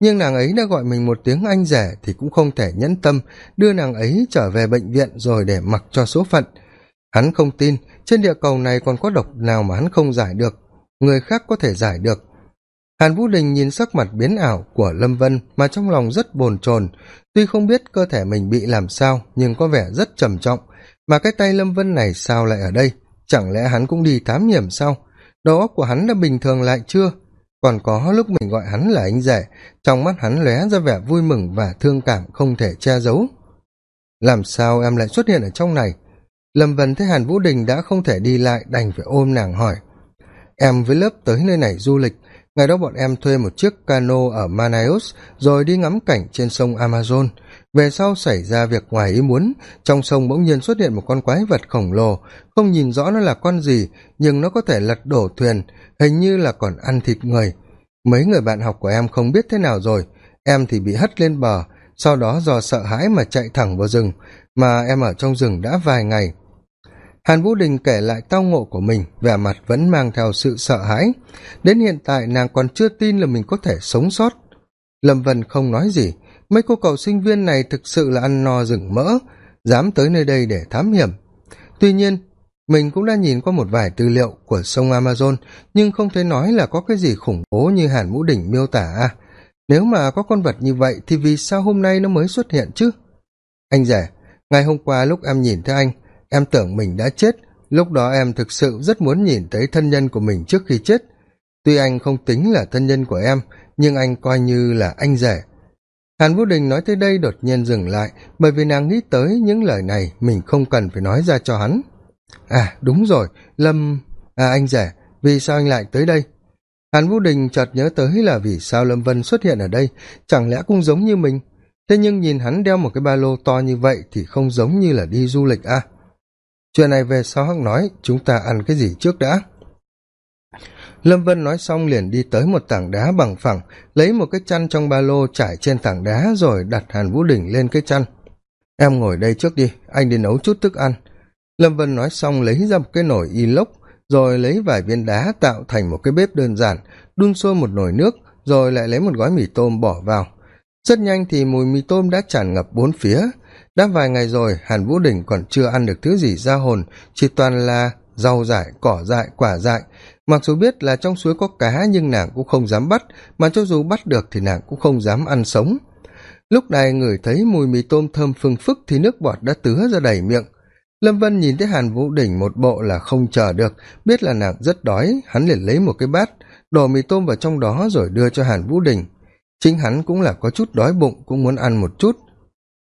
nhưng nàng ấy đã gọi mình một tiếng anh rể thì cũng không thể nhẫn tâm, đưa nàng ấy trở về bệnh viện rồi để mặc cho số phận. Hắn không tin, trên địa cầu này còn có độc nào mà hắn không giải được, người khác có thể giải được. Hàn vũ đình nhìn sắc mặt biến ảo của lâm vân mà trong lòng rất bồn chồn, tuy không biết cơ thể mình bị làm sao nhưng có vẻ rất trầm trọng. Mà cái tay lâm vân này sao lại ở đây? Chẳng lẽ hắn cũng đi thám hiểm sao? Đầu óc của hắn đã bình thường lại chưa? Còn có lúc mình gọi hắn là anh rể, trong mắt hắn lóe ra vẻ vui mừng và thương cảm không thể che giấu. Làm sao em lại xuất hiện ở trong này? Lâm vân thấy hàn vũ đình đã không thể đi lại, đành phải ôm nàng hỏi. Em với lớp tới nơi này du lịch, ngày đó bọn em thuê một chiếc cano ở manaus rồi đi ngắm cảnh trên sông amazon về sau xảy ra việc ngoài ý muốn, trong sông bỗng nhiên xuất hiện một con quái vật khổng lồ. Không nhìn rõ nó là con gì, nhưng nó có thể lật đổ thuyền, hình như là còn ăn thịt người. Mấy người bạn học của em không biết thế nào rồi. Em thì bị hất lên bờ, sau đó do sợ hãi mà chạy thẳng vào rừng, mà em ở trong rừng đã vài ngày. Hàn vũ đình kể lại tao ngộ của mình, vẻ mặt vẫn mang theo sự sợ hãi. Đến hiện tại, nàng còn chưa tin là mình có thể sống sót. Lâm vân không nói gì mấy cô cậu sinh viên này thực sự là ăn no rừng mỡ, dám tới nơi đây để thám hiểm. Tuy nhiên, mình cũng đã nhìn qua một vài tư liệu của sông amazon, nhưng không thấy nói là có cái gì khủng bố như hàn mũ đỉnh miêu tả à. Nếu mà có con vật như vậy thì vì sao hôm nay nó mới xuất hiện chứ? Anh rể, ngày hôm qua lúc em nhìn thấy anh, em tưởng mình đã chết. Lúc đó em thực sự rất muốn nhìn thấy thân nhân của mình trước khi chết. Tuy anh không tính là thân nhân của em, nhưng anh coi như là anh rể hàn vũ đình nói tới đây đột nhiên dừng lại, bởi vì nàng nghĩ tới những lời này mình không cần phải nói ra cho hắn. À đúng rồi, lâm à anh rể, vì sao anh lại tới đây? Hàn vũ đình chợt nhớ tới là vì sao lâm vân xuất hiện ở đây, chẳng lẽ cũng giống như mình? Thế nhưng nhìn hắn đeo một cái ba lô to như vậy thì không giống như là đi du lịch à? Chuyện này về sau hắn nói, chúng ta ăn cái gì trước đã? Lâm vân nói xong liền đi tới một tảng đá bằng phẳng, lấy một cái chăn trong ba lô trải trên tảng đá rồi đặt hàn vũ Đình lên cái chăn. Em ngồi đây trước đi, anh đi nấu chút thức ăn. Lâm vân nói xong lấy ra một cái nồi inox, rồi lấy vài viên đá tạo thành một cái bếp đơn giản, đun sôi một nồi nước, rồi lại lấy một gói mì tôm bỏ vào. Rất nhanh thì mùi mì tôm đã tràn ngập bốn phía. Đã vài ngày rồi, hàn vũ đình còn chưa ăn được thứ gì ra hồn, chỉ toàn là rau dại, cỏ dại, quả dại. Mặc dù biết là trong suối có cá nhưng nàng cũng không dám bắt, mà cho dù bắt được thì nàng cũng không dám ăn sống. Lúc này ngửi thấy mùi mì tôm thơm phừng phức thì nước bọt đã tứa ra đầy miệng. Lâm vân nhìn thấy hàn vũ đỉnh một bộ là không chờ được, biết là nàng rất đói, hắn liền lấy một cái bát, đổ mì tôm vào trong đó rồi đưa cho hàn vũ đình chính hắn cũng là có chút đói bụng, cũng muốn ăn một chút.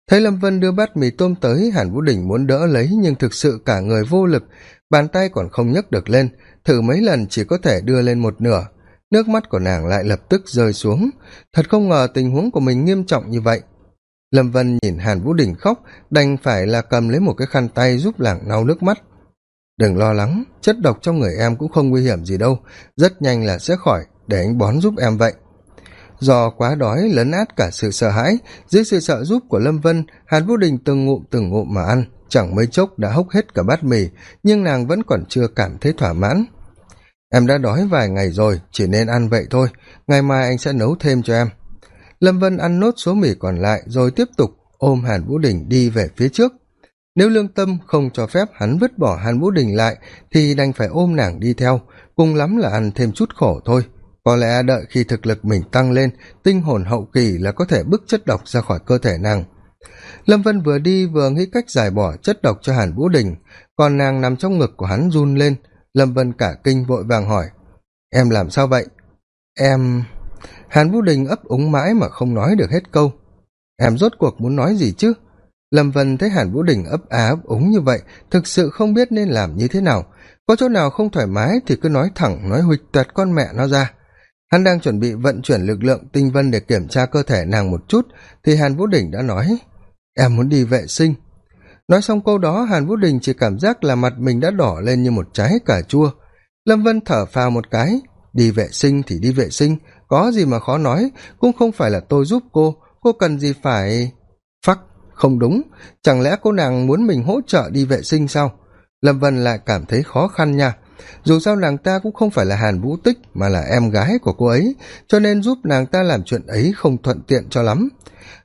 Thấy lâm vân đưa bát mì tôm tới, hàn vũ đình muốn đỡ lấy nhưng thực sự cả người vô lực bàn tay còn không nhấc được lên, thử mấy lần chỉ có thể đưa lên một nửa. Nước mắt của nàng lại lập tức rơi xuống. Thật không ngờ tình huống của mình nghiêm trọng như vậy. Lâm vân nhìn hàn vũ đình khóc, đành phải là cầm lấy một cái khăn tay giúp làng lau nước mắt. Đừng lo lắng, chất độc trong người em cũng không nguy hiểm gì đâu, rất nhanh là sẽ khỏi, để anh bón giúp em vậy do quá đói, lấn át cả sự sợ hãi, dưới sự trợ giúp của lâm vân, hàn vũ đình từng ngụm từng ngụm mà ăn, chẳng mấy chốc đã hốc hết cả bát mì, nhưng nàng vẫn còn chưa cảm thấy thỏa mãn. Em đã đói vài ngày rồi, chỉ nên ăn vậy thôi, ngày mai anh sẽ nấu thêm cho em. Lâm vân ăn nốt số mì còn lại rồi tiếp tục ôm hàn vũ đình đi về phía trước. Nếu lương tâm không cho phép hắn vứt bỏ hàn vũ đình lại, thì đành phải ôm nàng đi theo, cùng lắm là ăn thêm chút khổ thôi có lẽ đợi khi thực lực mình tăng lên, tinh hồn hậu kỳ là có thể bức chất độc ra khỏi cơ thể nàng. Lâm vân vừa đi vừa nghĩ cách giải bỏ chất độc cho hàn vũ đình, còn nàng nằm trong ngực của hắn run lên. Lâm vân cả kinh vội vàng hỏi, em làm sao vậy? Em hàn vũ đình ấp úng mãi mà không nói được hết câu. Em rốt cuộc muốn nói gì chứ? Lâm vân thấy hàn vũ đình ấp á ấp úng như vậy, thực sự không biết nên làm như thế nào. Có chỗ nào không thoải mái thì cứ nói thẳng, nói huỵch toẹt con mẹ nó ra hắn đang chuẩn bị vận chuyển lực lượng tinh vân để kiểm tra cơ thể nàng một chút, thì hàn vũ đình đã nói, em muốn đi vệ sinh. Nói xong câu đó, hàn vũ đình chỉ cảm giác là mặt mình đã đỏ lên như một trái cà chua. Lâm vân thở phào một cái, đi vệ sinh thì đi vệ sinh, có gì mà khó nói, cũng không phải là tôi giúp cô cô cần gì phải phắc, không đúng, chẳng lẽ cô nàng muốn mình hỗ trợ đi vệ sinh sao? Lâm vân lại cảm thấy khó khăn nha dù sao nàng ta cũng không phải là hàn vũ tích, mà là em gái của cô ấy, cho nên giúp nàng ta làm chuyện ấy không thuận tiện cho lắm.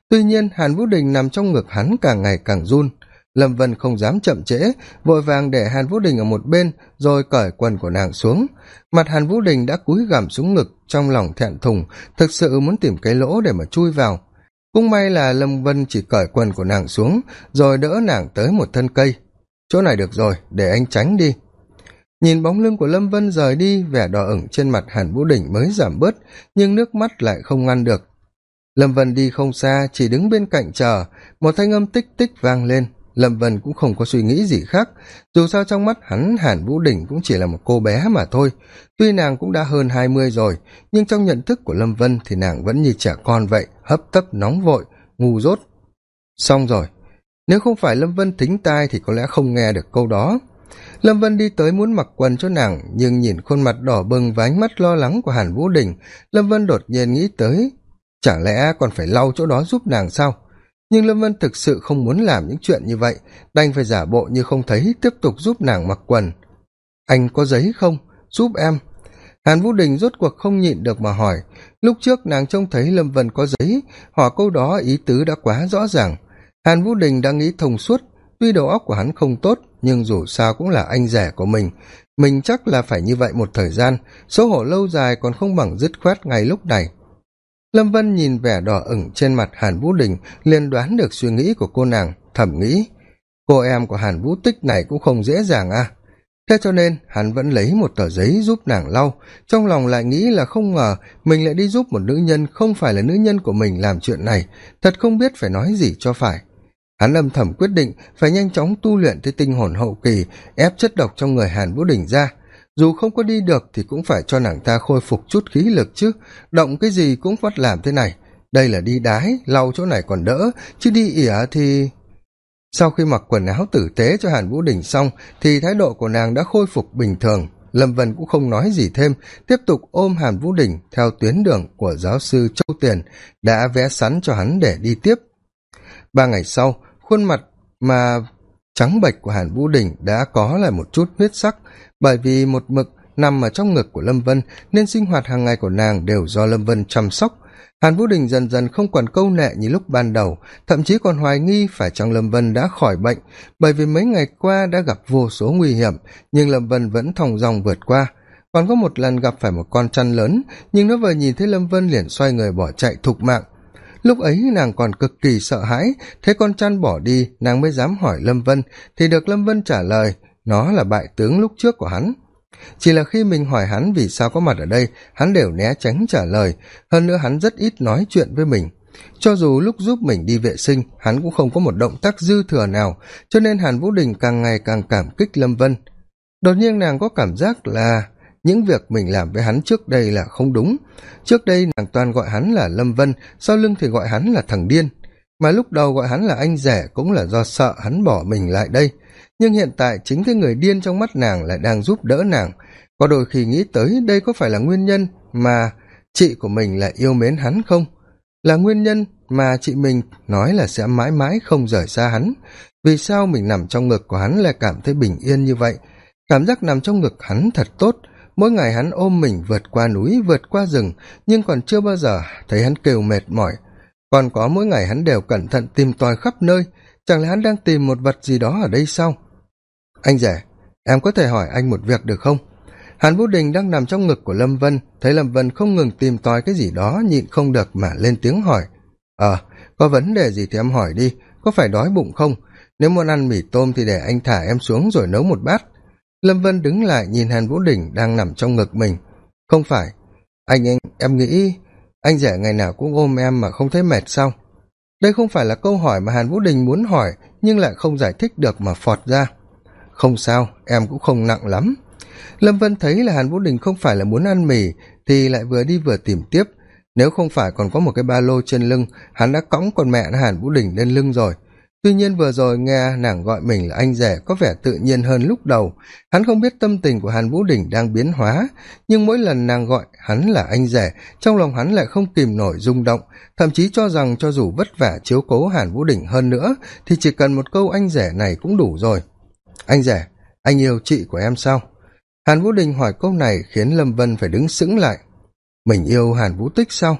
Tuy nhiên, hàn vũ đình nằm trong ngực hắn càng ngày càng run. Lâm vân không dám chậm trễ, vội vàng để hàn vũ đình ở một bên, rồi cởi quần của nàng xuống. Mặt hàn vũ đình đã cúi gằm xuống ngực, trong lòng thẹn thùng, thực sự muốn tìm cái lỗ để mà chui vào. Cũng may là lâm vân chỉ cởi quần của nàng xuống, rồi đỡ nàng tới một thân cây. Chỗ này được rồi, để anh tránh đi nhìn bóng lưng của lâm vân rời đi, vẻ đỏ ửng trên mặt hàn vũ đình mới giảm bớt, nhưng nước mắt lại không ngăn được. Lâm vân đi không xa, chỉ đứng bên cạnh chờ. Một thanh âm tích tích vang lên. Lâm vân cũng không có suy nghĩ gì khác. Dù sao trong mắt hắn, hàn vũ đình cũng chỉ là một cô bé mà thôi. Tuy nàng cũng đã hơn hai mươi rồi, nhưng trong nhận thức của lâm vân thì nàng vẫn như trẻ con vậy, hấp tấp, nóng vội, ngu dốt. Xong rồi. Nếu không phải lâm vân thính tai thì có lẽ không nghe được câu đó lâm vân đi tới muốn mặc quần cho nàng, nhưng nhìn khuôn mặt đỏ bừng và ánh mắt lo lắng của hàn vũ đình, lâm vân đột nhiên nghĩ tới, chẳng lẽ còn phải lau chỗ đó giúp nàng sao? Nhưng lâm vân thực sự không muốn làm những chuyện như vậy, đành phải giả bộ như không thấy tiếp tục giúp nàng mặc quần. Anh có giấy không? Giúp em. Hàn vũ đình rốt cuộc không nhịn được mà hỏi. Lúc trước nàng trông thấy lâm vân có giấy hỏi câu đó ý tứ đã quá rõ ràng. Hàn vũ đình đã nghĩ thông suốt, tuy đầu óc của hắn không tốt nhưng dù sao cũng là anh rẻ của mình. Mình chắc là phải như vậy một thời gian xấu hổ lâu dài còn không bằng dứt khoát ngay lúc này. Lâm vân nhìn vẻ đỏ ửng trên mặt hàn vũ đình, liền đoán được suy nghĩ của cô nàng, thầm nghĩ, cô em của hàn vũ tích này cũng không dễ dàng à. Thế cho nên, hắn vẫn lấy một tờ giấy giúp nàng lau, trong lòng lại nghĩ là không ngờ mình lại đi giúp một nữ nhân không phải là nữ nhân của mình làm chuyện này, thật không biết phải nói gì cho phải hắn âm thầm quyết định phải nhanh chóng tu luyện tới tinh hồn hậu kỳ, ép chất độc trong người hàn vũ đình ra. Dù không có đi được thì cũng phải cho nàng ta khôi phục chút khí lực chứ. Động cái gì cũng phát làm thế này. Đây là đi đái, lau chỗ này còn đỡ, chứ đi ỉa thì sau khi mặc quần áo tử tế cho hàn vũ đình xong, thì thái độ của nàng đã khôi phục bình thường. Lâm vân cũng không nói gì thêm, tiếp tục ôm hàn vũ đình theo tuyến đường của giáo sư châu tiền, đã vẽ sẵn cho hắn để đi tiếp. Ba ngày sau khuôn mặt mà trắng bệch của hàn vũ đình đã có lại một chút huyết sắc, bởi vì một mực nằm ở trong ngực của lâm vân, nên sinh hoạt hàng ngày của nàng đều do lâm vân chăm sóc. Hàn vũ đình dần dần không còn câu nệ như lúc ban đầu, thậm chí còn hoài nghi phải chăng lâm vân đã khỏi bệnh, bởi vì mấy ngày qua đã gặp vô số nguy hiểm, nhưng lâm vân vẫn thòng dòng vượt qua. Còn có một lần gặp phải một con chăn lớn, nhưng nó vừa nhìn thấy lâm vân liền xoay người bỏ chạy thục mạng lúc ấy nàng còn cực kỳ sợ hãi thấy con chăn bỏ đi, nàng mới dám hỏi lâm vân, thì được lâm vân trả lời, nó là bại tướng lúc trước của hắn. Chỉ là khi mình hỏi hắn vì sao có mặt ở đây, hắn đều né tránh trả lời, hơn nữa hắn rất ít nói chuyện với mình. Cho dù lúc giúp mình đi vệ sinh, hắn cũng không có một động tác dư thừa nào, cho nên hàn vũ đình càng ngày càng cảm kích lâm vân. Đột nhiên nàng có cảm giác là những việc mình làm với hắn trước đây là không đúng. Trước đây nàng toàn gọi hắn là lâm vân, sau lưng thì gọi hắn là thằng điên. Mà lúc đầu gọi hắn là anh rể cũng là do sợ hắn bỏ mình lại đây. Nhưng hiện tại chính cái người điên trong mắt nàng lại đang giúp đỡ nàng. Có đôi khi nghĩ tới đây có phải là nguyên nhân mà chị của mình lại yêu mến hắn không? Là nguyên nhân mà chị mình nói là sẽ mãi mãi không rời xa hắn. Vì sao mình nằm trong ngực của hắn lại cảm thấy bình yên như vậy? Cảm giác nằm trong ngực hắn thật tốt mỗi ngày hắn ôm mình vượt qua núi, vượt qua rừng, nhưng còn chưa bao giờ thấy hắn kêu mệt mỏi. Còn có mỗi ngày hắn đều cẩn thận tìm tòi khắp nơi, chẳng lẽ hắn đang tìm một vật gì đó ở đây sao? Anh rể, em có thể hỏi anh một việc được không? Hàn vũ đình đang nằm trong ngực của lâm vân, thấy lâm vân không ngừng tìm tòi cái gì đó, nhịn không được mà lên tiếng hỏi. Ờ có vấn đề gì thì em hỏi đi, có phải đói bụng không? Nếu muốn ăn mì tôm thì để anh thả em xuống rồi nấu một bát lâm vân đứng lại nhìn hàn vũ đình đang nằm trong ngực mình. Không phải. Anh anh, em nghĩ anh rể ngày nào cũng ôm em mà không thấy mệt sao? Đây không phải là câu hỏi mà hàn vũ đình muốn hỏi, nhưng lại không giải thích được mà phọt ra. Không sao, em cũng không nặng lắm. Lâm vân thấy là hàn vũ đình không phải là muốn ăn mì, thì lại vừa đi vừa tìm tiếp. Nếu không phải còn có một cái ba lô trên lưng, hắn đã cõng con mẹ hàn vũ đình lên lưng rồi tuy nhiên vừa rồi nghe nàng gọi mình là anh rể có vẻ tự nhiên hơn lúc đầu. Hắn không biết tâm tình của hàn vũ đình đang biến hóa, nhưng mỗi lần nàng gọi hắn là anh rể, trong lòng hắn lại không kìm nổi rung động. Thậm chí cho rằng cho dù vất vả chiếu cố hàn vũ đình hơn nữa, thì chỉ cần một câu anh rể này cũng đủ rồi. Anh rể, anh yêu chị của em sao? Hàn vũ đình hỏi câu này khiến lâm vân phải đứng sững lại. Mình yêu hàn vũ tích sao?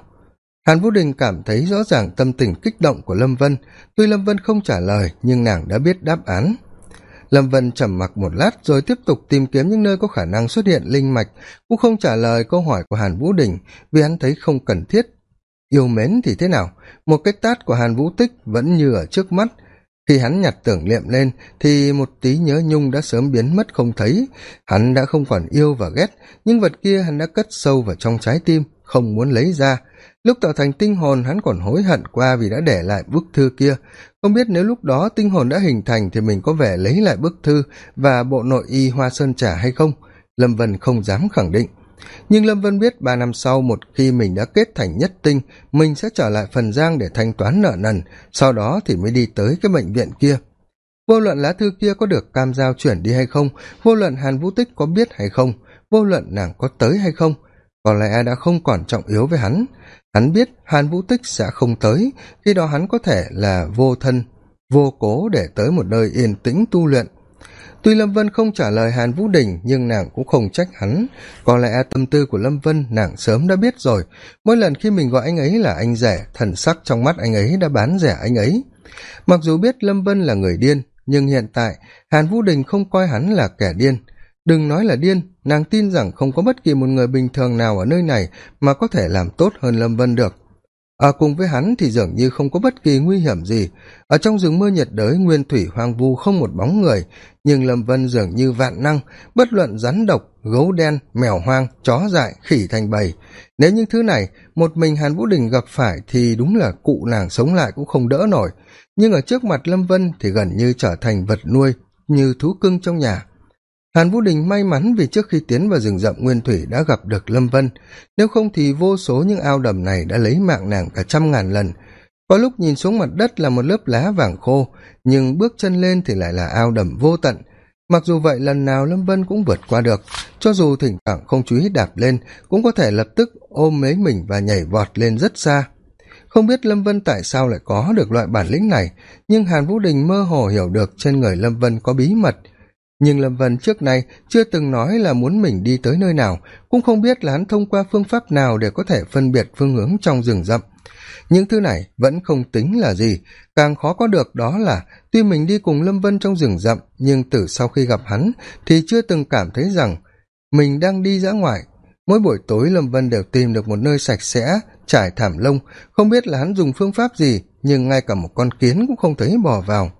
Hàn vũ đình cảm thấy rõ ràng tâm tình kích động của lâm vân. Tuy lâm vân không trả lời, nhưng nàng đã biết đáp án. Lâm vân trầm mặc một lát rồi tiếp tục tìm kiếm những nơi có khả năng xuất hiện linh mạch. Cũng không trả lời câu hỏi của hàn vũ đình, vì hắn thấy không cần thiết. Yêu mến thì thế nào? Một cái tát của hàn vũ tích vẫn như ở trước mắt. Khi hắn nhặt tưởng niệm lên, thì một tí nhớ nhung đã sớm biến mất không thấy. Hắn đã không còn yêu và ghét, nhưng vật kia hắn đã cất sâu vào trong trái tim, không muốn lấy ra lúc tạo thành tinh hồn, hắn còn hối hận qua vì đã để lại bức thư kia. Không biết nếu lúc đó tinh hồn đã hình thành thì mình có vẻ lấy lại bức thư và bộ nội y hoa sơn trả hay không? Lâm vân không dám khẳng định. Nhưng lâm vân biết ba năm sau một khi mình đã kết thành nhất tinh, mình sẽ trở lại phần giang để thanh toán nợ nần. Sau đó thì mới đi tới cái bệnh viện kia. Vô luận lá thư kia có được cam giao chuyển đi hay không, vô luận hàn vũ tích có biết hay không, vô luận nàng có tới hay không, có lẽ đã không còn trọng yếu với hắn hắn biết hàn vũ tích sẽ không tới, khi đó hắn có thể là vô thân, vô cố để tới một nơi yên tĩnh tu luyện. Tuy lâm vân không trả lời hàn vũ đình, nhưng nàng cũng không trách hắn. Có lẽ tâm tư của lâm vân nàng sớm đã biết rồi. Mỗi lần khi mình gọi anh ấy là anh rẻ, thần sắc trong mắt anh ấy đã bán rẻ anh ấy. Mặc dù biết lâm vân là người điên, nhưng hiện tại hàn vũ đình không coi hắn là kẻ điên đừng nói là điên, nàng tin rằng không có bất kỳ một người bình thường nào ở nơi này mà có thể làm tốt hơn lâm vân được. Ở cùng với hắn thì dường như không có bất kỳ nguy hiểm gì. Ở trong rừng mưa nhiệt đới, nguyên thủy hoang vu không một bóng người, nhưng lâm vân dường như vạn năng, bất luận rắn độc, gấu đen, mèo hoang, chó dại, khỉ thành bầy. Nếu những thứ này một mình hàn vũ đình gặp phải thì đúng là cụ nàng sống lại cũng không đỡ nổi. Nhưng ở trước mặt lâm vân thì gần như trở thành vật nuôi như thú cưng trong nhà hàn vũ đình may mắn vì trước khi tiến vào rừng rậm nguyên thủy đã gặp được lâm vân. Nếu không thì vô số những ao đầm này đã lấy mạng nàng cả trăm ngàn lần. Có lúc nhìn xuống mặt đất là một lớp lá vàng khô, nhưng bước chân lên thì lại là ao đầm vô tận. Mặc dù vậy, lần nào lâm vân cũng vượt qua được. Cho dù thỉnh thoảng không chú ý đạp lên, cũng có thể lập tức ôm mấy mình và nhảy vọt lên rất xa. Không biết lâm vân tại sao lại có được loại bản lĩnh này, nhưng hàn vũ đình mơ hồ hiểu được trên người lâm vân có bí mật nhưng lâm vân trước nay chưa từng nói là muốn mình đi tới nơi nào, cũng không biết là hắn thông qua phương pháp nào để có thể phân biệt phương hướng trong rừng rậm. Những thứ này vẫn không tính là gì. Càng khó có được đó là, tuy mình đi cùng lâm vân trong rừng rậm, nhưng từ sau khi gặp hắn thì chưa từng cảm thấy rằng mình đang đi dã ngoại. Mỗi buổi tối lâm vân đều tìm được một nơi sạch sẽ, trải thảm lông. Không biết là hắn dùng phương pháp gì, nhưng ngay cả một con kiến cũng không thấy bò vào.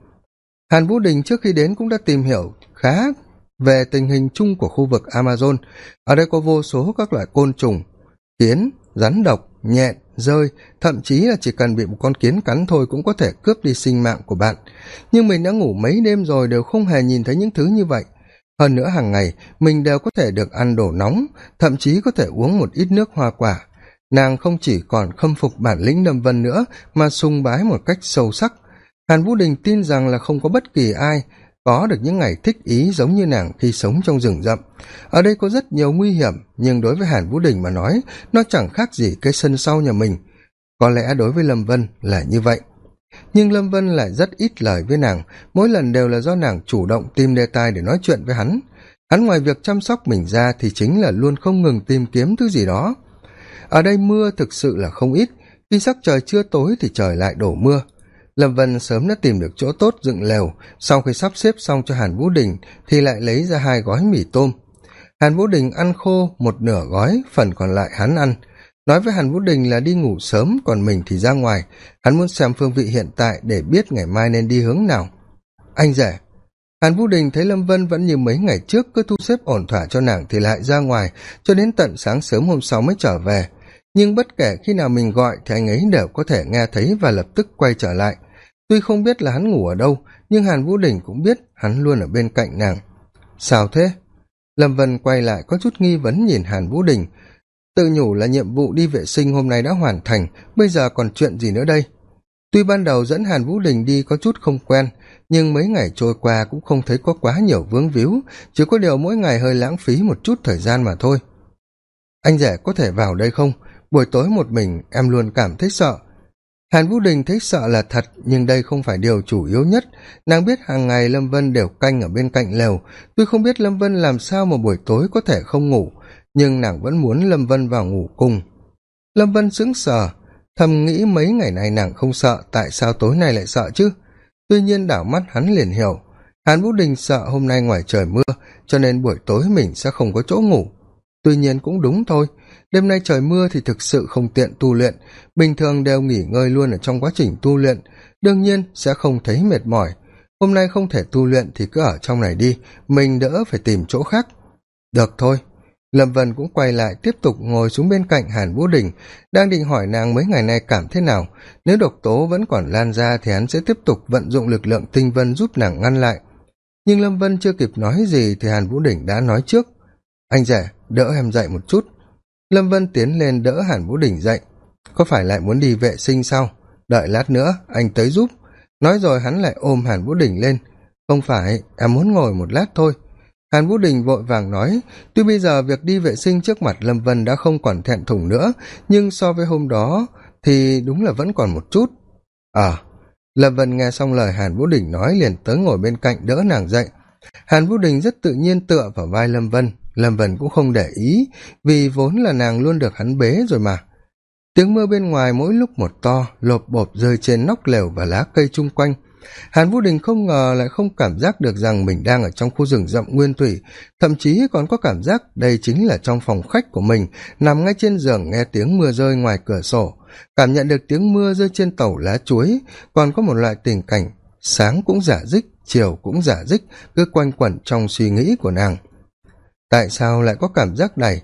Hàn vũ đình trước khi đến cũng đã tìm hiểu khá về tình hình chung của khu vực amazon. Ở đây có vô số các loại côn trùng, kiến, rắn độc, nhện, rơi, thậm chí là chỉ cần bị một con kiến cắn thôi cũng có thể cướp đi sinh mạng của bạn. Nhưng mình đã ngủ mấy đêm rồi đều không hề nhìn thấy những thứ như vậy. Hơn nữa hàng ngày, mình đều có thể được ăn đồ nóng, thậm chí có thể uống một ít nước hoa quả. Nàng không chỉ còn khâm phục bản lĩnh lâm vân nữa, mà sùng bái một cách sâu sắc. Hàn vũ đình tin rằng là không có bất kỳ ai có được những ngày thích ý giống như nàng khi sống trong rừng rậm. Ở đây có rất nhiều nguy hiểm, nhưng đối với hàn vũ đình mà nói, nó chẳng khác gì cái sân sau nhà mình. Có lẽ đối với lâm vân là như vậy. Nhưng lâm vân lại rất ít lời với nàng, mỗi lần đều là do nàng chủ động tìm đề tài để nói chuyện với hắn. Hắn ngoài việc chăm sóc mình ra thì chính là luôn không ngừng tìm kiếm thứ gì đó. Ở đây mưa thực sự là không ít, khi sắc trời chưa tối thì trời lại đổ mưa lâm vân sớm đã tìm được chỗ tốt dựng lều, sau khi sắp xếp xong cho hàn vũ đình thì lại lấy ra hai gói mì tôm. Hàn vũ đình ăn khô một nửa gói, phần còn lại hắn ăn. Nói với hàn vũ đình là đi ngủ sớm, còn mình thì ra ngoài. Hắn muốn xem phương vị hiện tại để biết ngày mai nên đi hướng nào. Anh rể, hàn vũ đình thấy lâm vân vẫn như mấy ngày trước cứ thu xếp ổn thỏa cho nàng thì lại ra ngoài, cho đến tận sáng sớm hôm sau mới trở về. Nhưng bất kể khi nào mình gọi thì anh ấy đều có thể nghe thấy và lập tức quay trở lại tuy không biết là hắn ngủ ở đâu, nhưng hàn vũ đình cũng biết hắn luôn ở bên cạnh nàng. Sao thế? Lâm vân quay lại có chút nghi vấn nhìn hàn vũ đình. Tự nhủ là nhiệm vụ đi vệ sinh hôm nay đã hoàn thành, bây giờ còn chuyện gì nữa đây? Tuy ban đầu dẫn hàn vũ đình đi có chút không quen, nhưng mấy ngày trôi qua cũng không thấy có quá nhiều vướng víu, chỉ có điều mỗi ngày hơi lãng phí một chút thời gian mà thôi. Anh rể có thể vào đây không? Buổi tối một mình em luôn cảm thấy sợ hàn vũ đình thấy sợ là thật, nhưng đây không phải điều chủ yếu nhất. Nàng biết hàng ngày lâm vân đều canh ở bên cạnh lều. Tuy không biết lâm vân làm sao mà buổi tối có thể không ngủ, nhưng nàng vẫn muốn lâm vân vào ngủ cùng. Lâm vân sững sờ, thầm nghĩ mấy ngày nay nàng không sợ, tại sao tối nay lại sợ chứ? Tuy nhiên đảo mắt hắn liền hiểu, hàn vũ đình sợ hôm nay ngoài trời mưa, cho nên buổi tối mình sẽ không có chỗ ngủ tuy nhiên cũng đúng thôi. Đêm nay trời mưa thì thực sự không tiện tu luyện. Bình thường đều nghỉ ngơi luôn ở trong quá trình tu luyện. Đương nhiên sẽ không thấy mệt mỏi. Hôm nay không thể tu luyện thì cứ ở trong này đi. Mình đỡ phải tìm chỗ khác. Được thôi. Lâm vân cũng quay lại tiếp tục ngồi xuống bên cạnh hàn vũ đình, đang định hỏi nàng mấy ngày nay cảm thế nào. Nếu độc tố vẫn còn lan ra thì hắn sẽ tiếp tục vận dụng lực lượng tinh vân giúp nàng ngăn lại. Nhưng lâm vân chưa kịp nói gì thì hàn vũ đình đã nói trước. Anh rể đỡ em dậy một chút. Lâm vân tiến lên đỡ hàn vũ đình dậy. Có phải lại muốn đi vệ sinh sao? Đợi lát nữa, anh tới giúp. Nói rồi hắn lại ôm hàn vũ đình lên. Không phải, em muốn ngồi một lát thôi. Hàn vũ đình vội vàng nói, tuy bây giờ việc đi vệ sinh trước mặt lâm vân đã không còn thẹn thùng nữa, nhưng so với hôm đó thì đúng là vẫn còn một chút. À lâm vân nghe xong lời hàn vũ đình nói liền tới ngồi bên cạnh đỡ nàng dậy. Hàn vũ đình rất tự nhiên tựa vào vai lâm vân lâm vân cũng không để ý, vì vốn là nàng luôn được hắn bế rồi mà. Tiếng mưa bên ngoài mỗi lúc một to, lộp bộp rơi trên nóc lều và lá cây chung quanh. Hàn vũ đình không ngờ lại không cảm giác được rằng mình đang ở trong khu rừng rậm nguyên thủy, thậm chí còn có cảm giác đây chính là trong phòng khách của mình, nằm ngay trên giường nghe tiếng mưa rơi ngoài cửa sổ. Cảm nhận được tiếng mưa rơi trên tàu lá chuối, còn có một loại tình cảnh sáng cũng giả dích, chiều cũng giả dích, cứ quanh quẩn trong suy nghĩ của nàng tại sao lại có cảm giác này?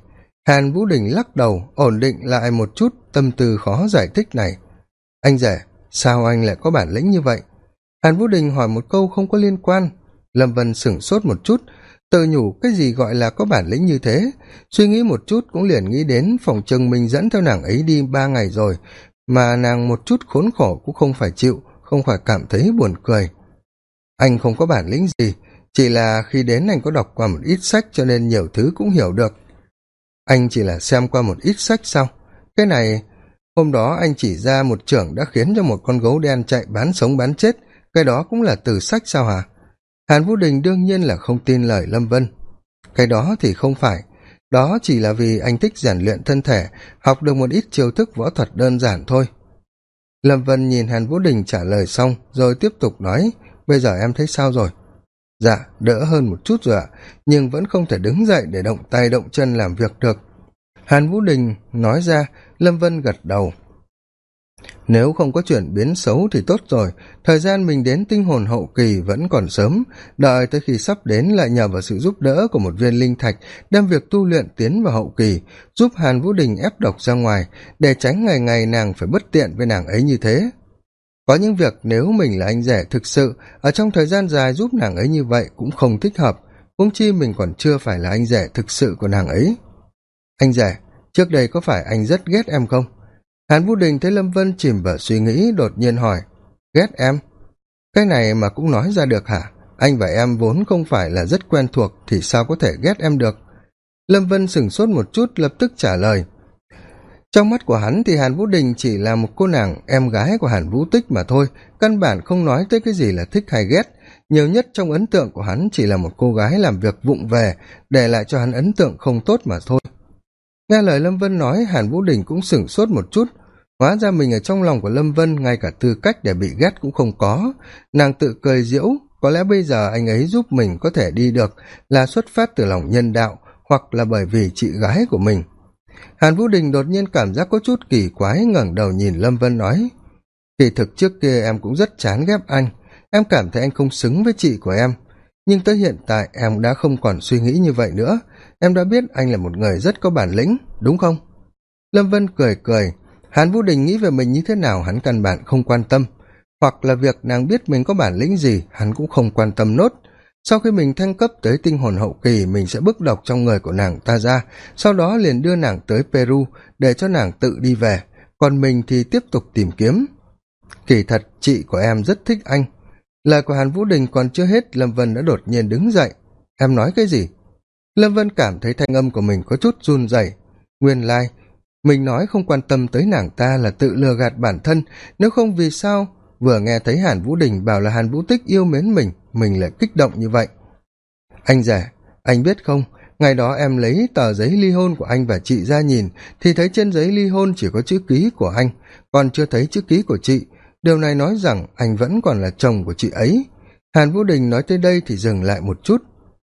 Hàn vũ đình lắc đầu, ổn định lại một chút tâm tư khó giải thích này. Anh rể, sao anh lại có bản lĩnh như vậy? Hàn vũ đình hỏi một câu không có liên quan. Lâm vân sửng sốt một chút. Tự nhủ cái gì gọi là có bản lĩnh như thế? Suy nghĩ một chút cũng liền nghĩ đến phòng chừng mình dẫn theo nàng ấy đi ba ngày rồi, mà nàng một chút khốn khổ cũng không phải chịu, không phải cảm thấy buồn cười. Anh không có bản lĩnh gì chỉ là khi đến anh có đọc qua một ít sách cho nên nhiều thứ cũng hiểu được. Anh chỉ là xem qua một ít sách sau. Cái này, hôm đó anh chỉ ra một trưởng đã khiến cho một con gấu đen chạy bán sống bán chết. Cái đó cũng là từ sách sao hả? Hàn vũ đình đương nhiên là không tin lời lâm vân. Cái đó thì không phải. Đó chỉ là vì anh thích rèn luyện thân thể, học được một ít chiêu thức võ thuật đơn giản thôi. Lâm vân nhìn hàn vũ đình trả lời xong, rồi tiếp tục nói, bây giờ em thấy sao rồi? Dạ đỡ hơn một chút rồi ạ, nhưng vẫn không thể đứng dậy để động tay động chân làm việc được. Hàn vũ đình nói ra, lâm vân gật đầu. Nếu không có chuyển biến xấu thì tốt rồi, thời gian mình đến tinh hồn hậu kỳ vẫn còn sớm. Đợi tới khi sắp đến lại nhờ vào sự giúp đỡ của một viên linh thạch đem việc tu luyện tiến vào hậu kỳ, giúp hàn vũ đình ép độc ra ngoài, để tránh ngày ngày nàng phải bất tiện với nàng ấy như thế có những việc nếu mình là anh rể thực sự, ở trong thời gian dài giúp nàng ấy như vậy cũng không thích hợp, huống chi mình còn chưa phải là anh rể thực sự của nàng ấy. Anh rể, trước đây có phải anh rất ghét em không? Hàn vũ đình thấy lâm vân chìm vào suy nghĩ, đột nhiên hỏi, ghét em? Cái này mà cũng nói ra được hả? Anh và em vốn không phải là rất quen thuộc thì sao có thể ghét em được? Lâm vân sửng sốt một chút, lập tức trả lời trong mắt của hắn thì hàn vũ đình chỉ là một cô nàng em gái của hàn vũ tích mà thôi, căn bản không nói tới cái gì là thích hay ghét. Nhiều nhất trong ấn tượng của hắn chỉ là một cô gái làm việc vụng về, để lại cho hắn ấn tượng không tốt mà thôi. Nghe lời lâm vân nói, hàn vũ đình cũng sửng sốt một chút. Hóa ra mình ở trong lòng của lâm vân, ngay cả tư cách để bị ghét cũng không có. Nàng tự cười diễu có lẽ bây giờ anh ấy giúp mình có thể đi được là xuất phát từ lòng nhân đạo, hoặc là bởi vì chị gái của mình hàn vũ đình đột nhiên cảm giác có chút kỳ quái, ngẩng đầu nhìn lâm vân nói, kỳ thực trước kia em cũng rất chán ghét anh. Em cảm thấy anh không xứng với chị của em. Nhưng tới hiện tại em đã không còn suy nghĩ như vậy nữa. Em đã biết anh là một người rất có bản lĩnh, đúng không? Lâm vân cười cười. Hàn vũ đình nghĩ về mình như thế nào hắn căn bản không quan tâm. Hoặc là việc nàng biết mình có bản lĩnh gì, hắn cũng không quan tâm nốt sau khi mình thăng cấp tới tinh hồn hậu kỳ mình sẽ bức độc trong người của nàng ta ra sau đó liền đưa nàng tới peru để cho nàng tự đi về. Còn mình thì tiếp tục tìm kiếm. Kỳ thật chị của em rất thích anh. Lời của hàn vũ đình còn chưa hết lâm vân đã đột nhiên đứng dậy. Em nói cái gì? Lâm vân cảm thấy thanh âm của mình có chút run rẩy. Nguyên lai、like, mình nói không quan tâm tới nàng ta là tự lừa gạt bản thân nếu không vì sao? Vừa nghe thấy hàn vũ đình bảo là hàn vũ tích yêu mến mình mình lại kích động như vậy. Anh rể, anh biết không, ngày đó em lấy tờ giấy ly hôn của anh và chị ra nhìn, thì thấy trên giấy ly hôn chỉ có chữ ký của anh, còn chưa thấy chữ ký của chị. Điều này nói rằng anh vẫn còn là chồng của chị ấy. Hàn vũ đình nói tới đây thì dừng lại một chút.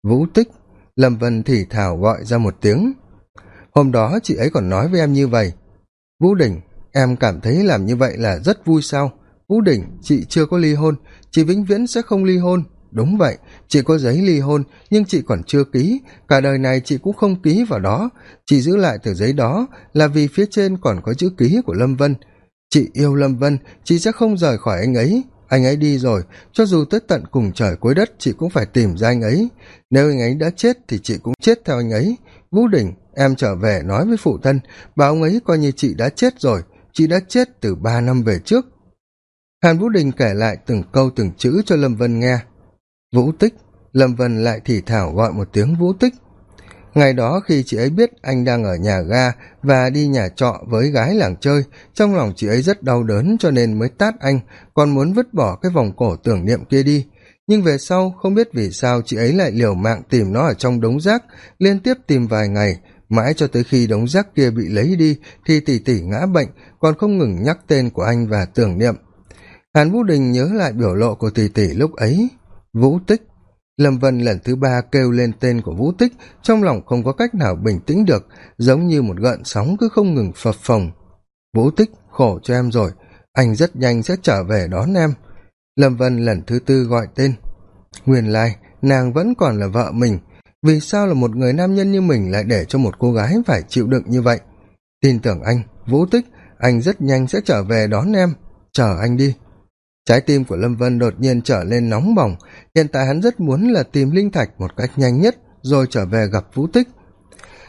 Vũ tích, lâm vân thì thảo gọi ra một tiếng. Hôm đó chị ấy còn nói với em như vậy. Vũ đình, em cảm thấy làm như vậy là rất vui sao? Vũ đình, chị chưa có ly hôn. Chị vĩnh viễn sẽ không ly hôn. Đúng vậy, chị có giấy ly hôn, nhưng chị còn chưa ký. Cả đời này chị cũng không ký vào đó. Chị giữ lại tờ giấy đó là vì phía trên còn có chữ ký của lâm vân. Chị yêu lâm vân, chị sẽ không rời khỏi anh ấy. Anh ấy đi rồi, cho dù tới tận cùng trời cuối đất, chị cũng phải tìm ra anh ấy. Nếu anh ấy đã chết thì chị cũng chết theo anh ấy. Vũ đình, em trở về nói với phụ thân, bảo ông ấy coi như chị đã chết rồi. Chị đã chết từ ba năm về trước hàn vũ đình kể lại từng câu từng chữ cho lâm vân nghe. Vũ tích, lâm vân lại thì thảo gọi một tiếng vũ tích. Ngày đó khi chị ấy biết anh đang ở nhà ga và đi nhà trọ với gái làng chơi, trong lòng chị ấy rất đau đớn cho nên mới tát anh, còn muốn vứt bỏ cái vòng cổ tưởng niệm kia đi. Nhưng về sau, không biết vì sao chị ấy lại liều mạng tìm nó ở trong đống rác, liên tiếp tìm vài ngày, mãi cho tới khi đống rác kia bị lấy đi thì tỷ tỷ ngã bệnh, còn không ngừng nhắc tên của anh và tưởng niệm hàn vũ đình nhớ lại biểu lộ của tỷ tỷ lúc ấy. Vũ tích. Lâm vân lần thứ ba kêu lên tên của vũ tích, trong lòng không có cách nào bình tĩnh được, giống như một gợn sóng cứ không ngừng phập phồng. Vũ tích, khổ cho em rồi, anh rất nhanh sẽ trở về đón em. Lâm vân lần thứ tư gọi tên. Nguyên lai, nàng vẫn còn là vợ mình, vì sao là một người nam nhân như mình lại để cho một cô gái phải chịu đựng như vậy? Tin tưởng anh, vũ tích, anh rất nhanh sẽ trở về đón em. Chờ anh đi trái tim của lâm vân đột nhiên trở lên nóng bỏng. Hiện tại hắn rất muốn là tìm linh thạch một cách nhanh nhất, rồi trở về gặp vũ tích.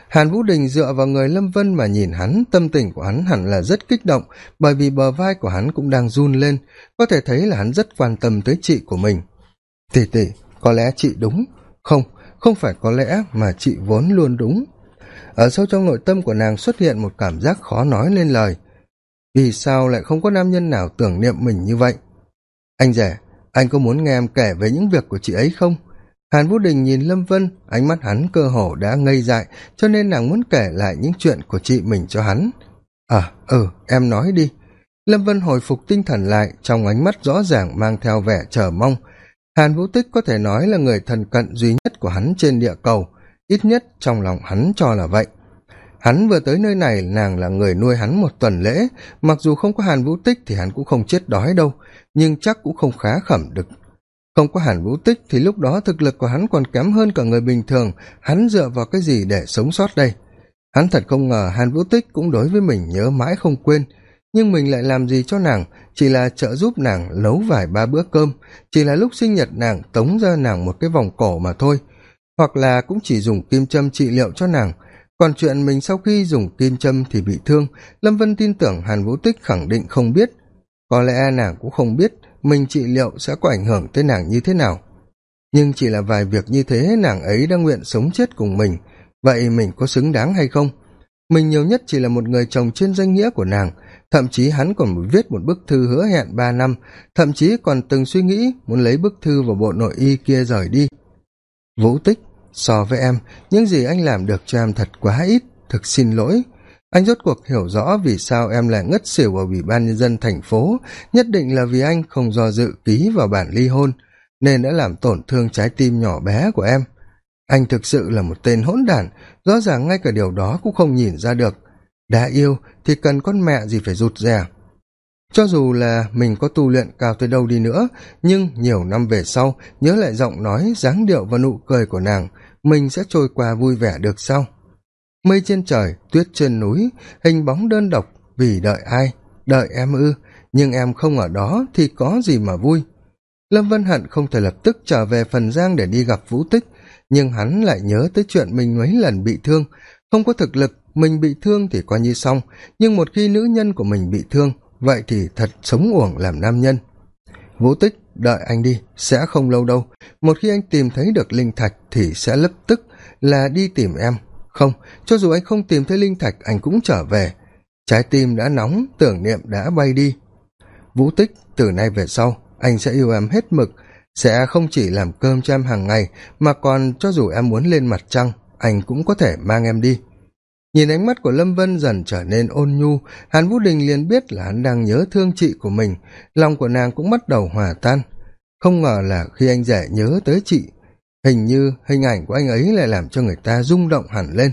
Hàn vũ đình dựa vào người lâm vân mà nhìn hắn, tâm tình của hắn hẳn là rất kích động, bởi vì bờ vai của hắn cũng đang run lên. Có thể thấy là hắn rất quan tâm tới chị của mình. Tỉ tỉ có lẽ chị đúng. Không không phải có lẽ mà chị vốn luôn đúng. Ở sâu trong nội tâm của nàng xuất hiện một cảm giác khó nói lên lời. Vì sao lại không có nam nhân nào tưởng niệm mình như vậy? Anh rể, anh có muốn nghe em kể về những việc của chị ấy không? Hàn vũ đình nhìn lâm vân, ánh mắt hắn cơ hồ đã ngây dại, cho nên nàng muốn kể lại những chuyện của chị mình cho hắn. À ừ em nói đi. Lâm vân hồi phục tinh thần lại, trong ánh mắt rõ ràng mang theo vẻ chờ mong. Hàn vũ tích có thể nói là người thần cận duy nhất của hắn trên địa cầu. Ít nhất trong lòng hắn cho là vậy hắn vừa tới nơi này, nàng là người nuôi hắn một tuần lễ. Mặc dù không có hàn vũ tích thì hắn cũng không chết đói đâu, nhưng chắc cũng không khá khẩm được. Không có hàn vũ tích thì lúc đó thực lực của hắn còn kém hơn cả người bình thường. Hắn dựa vào cái gì để sống sót đây? Hắn thật không ngờ hàn vũ tích cũng đối với mình nhớ mãi không quên. Nhưng mình lại làm gì cho nàng? Chỉ là trợ giúp nàng nấu vài ba bữa cơm. Chỉ là lúc sinh nhật nàng, tống ra nàng một cái vòng cổ mà thôi. Hoặc là cũng chỉ dùng kim châm trị liệu cho nàng còn chuyện mình sau khi dùng kim châm thì bị thương, lâm vân tin tưởng hàn vũ tích khẳng định không biết. Có lẽ nàng cũng không biết mình trị liệu sẽ có ảnh hưởng tới nàng như thế nào. Nhưng chỉ là vài việc như thế nàng ấy đã nguyện sống chết cùng mình. Vậy mình có xứng đáng hay không? Mình nhiều nhất chỉ là một người chồng trên danh nghĩa của nàng. Thậm chí hắn còn viết một bức thư hứa hẹn ba năm. Thậm chí còn từng suy nghĩ muốn lấy bức thư vào bộ nội y kia rời đi. Vũ tích so với em, những gì anh làm được cho em thật quá ít, thực xin lỗi. Anh rốt cuộc hiểu rõ vì sao em lại ngất xỉu ở ủy ban nhân dân thành phố, nhất định là vì anh không do dự ký vào bản ly hôn, nên đã làm tổn thương trái tim nhỏ bé của em. Anh thực sự là một tên hỗn đản, rõ ràng ngay cả điều đó cũng không nhìn ra được. Đã yêu thì cần con mẹ gì phải rụt rè. Cho dù là mình có tu luyện cao tới đâu đi nữa, nhưng nhiều năm về sau, nhớ lại giọng nói dáng điệu và nụ cười của nàng mình sẽ trôi qua vui vẻ được sao mây trên trời, tuyết trên núi, hình bóng đơn độc, vì đợi ai, đợi em ư, nhưng em không ở đó thì có gì mà vui. Lâm vân hận không thể lập tức trở về phần giang để đi gặp vũ tích, nhưng hắn lại nhớ tới chuyện mình mấy lần bị thương. Không có thực lực, mình bị thương thì coi như xong, nhưng một khi nữ nhân của mình bị thương, vậy thì thật sống uổng làm nam nhân. Vũ tích đợi anh đi, sẽ không lâu đâu. Một khi anh tìm thấy được linh thạch thì sẽ lập tức là đi tìm em. Không, cho dù anh không tìm thấy linh thạch, anh cũng trở về. Trái tim đã nóng, tưởng niệm đã bay đi. Vũ tích, từ nay về sau, anh sẽ yêu em hết mực. Sẽ không chỉ làm cơm cho em hàng ngày, mà còn cho dù em muốn lên mặt trăng, anh cũng có thể mang em đi nhìn ánh mắt của lâm vân dần trở nên ôn nhu, hàn vũ đình liền biết là hắn đang nhớ thương chị của mình. Lòng của nàng cũng bắt đầu hòa tan. Không ngờ là khi anh rể nhớ tới chị, hình như hình ảnh của anh ấy lại làm cho người ta rung động hẳn lên.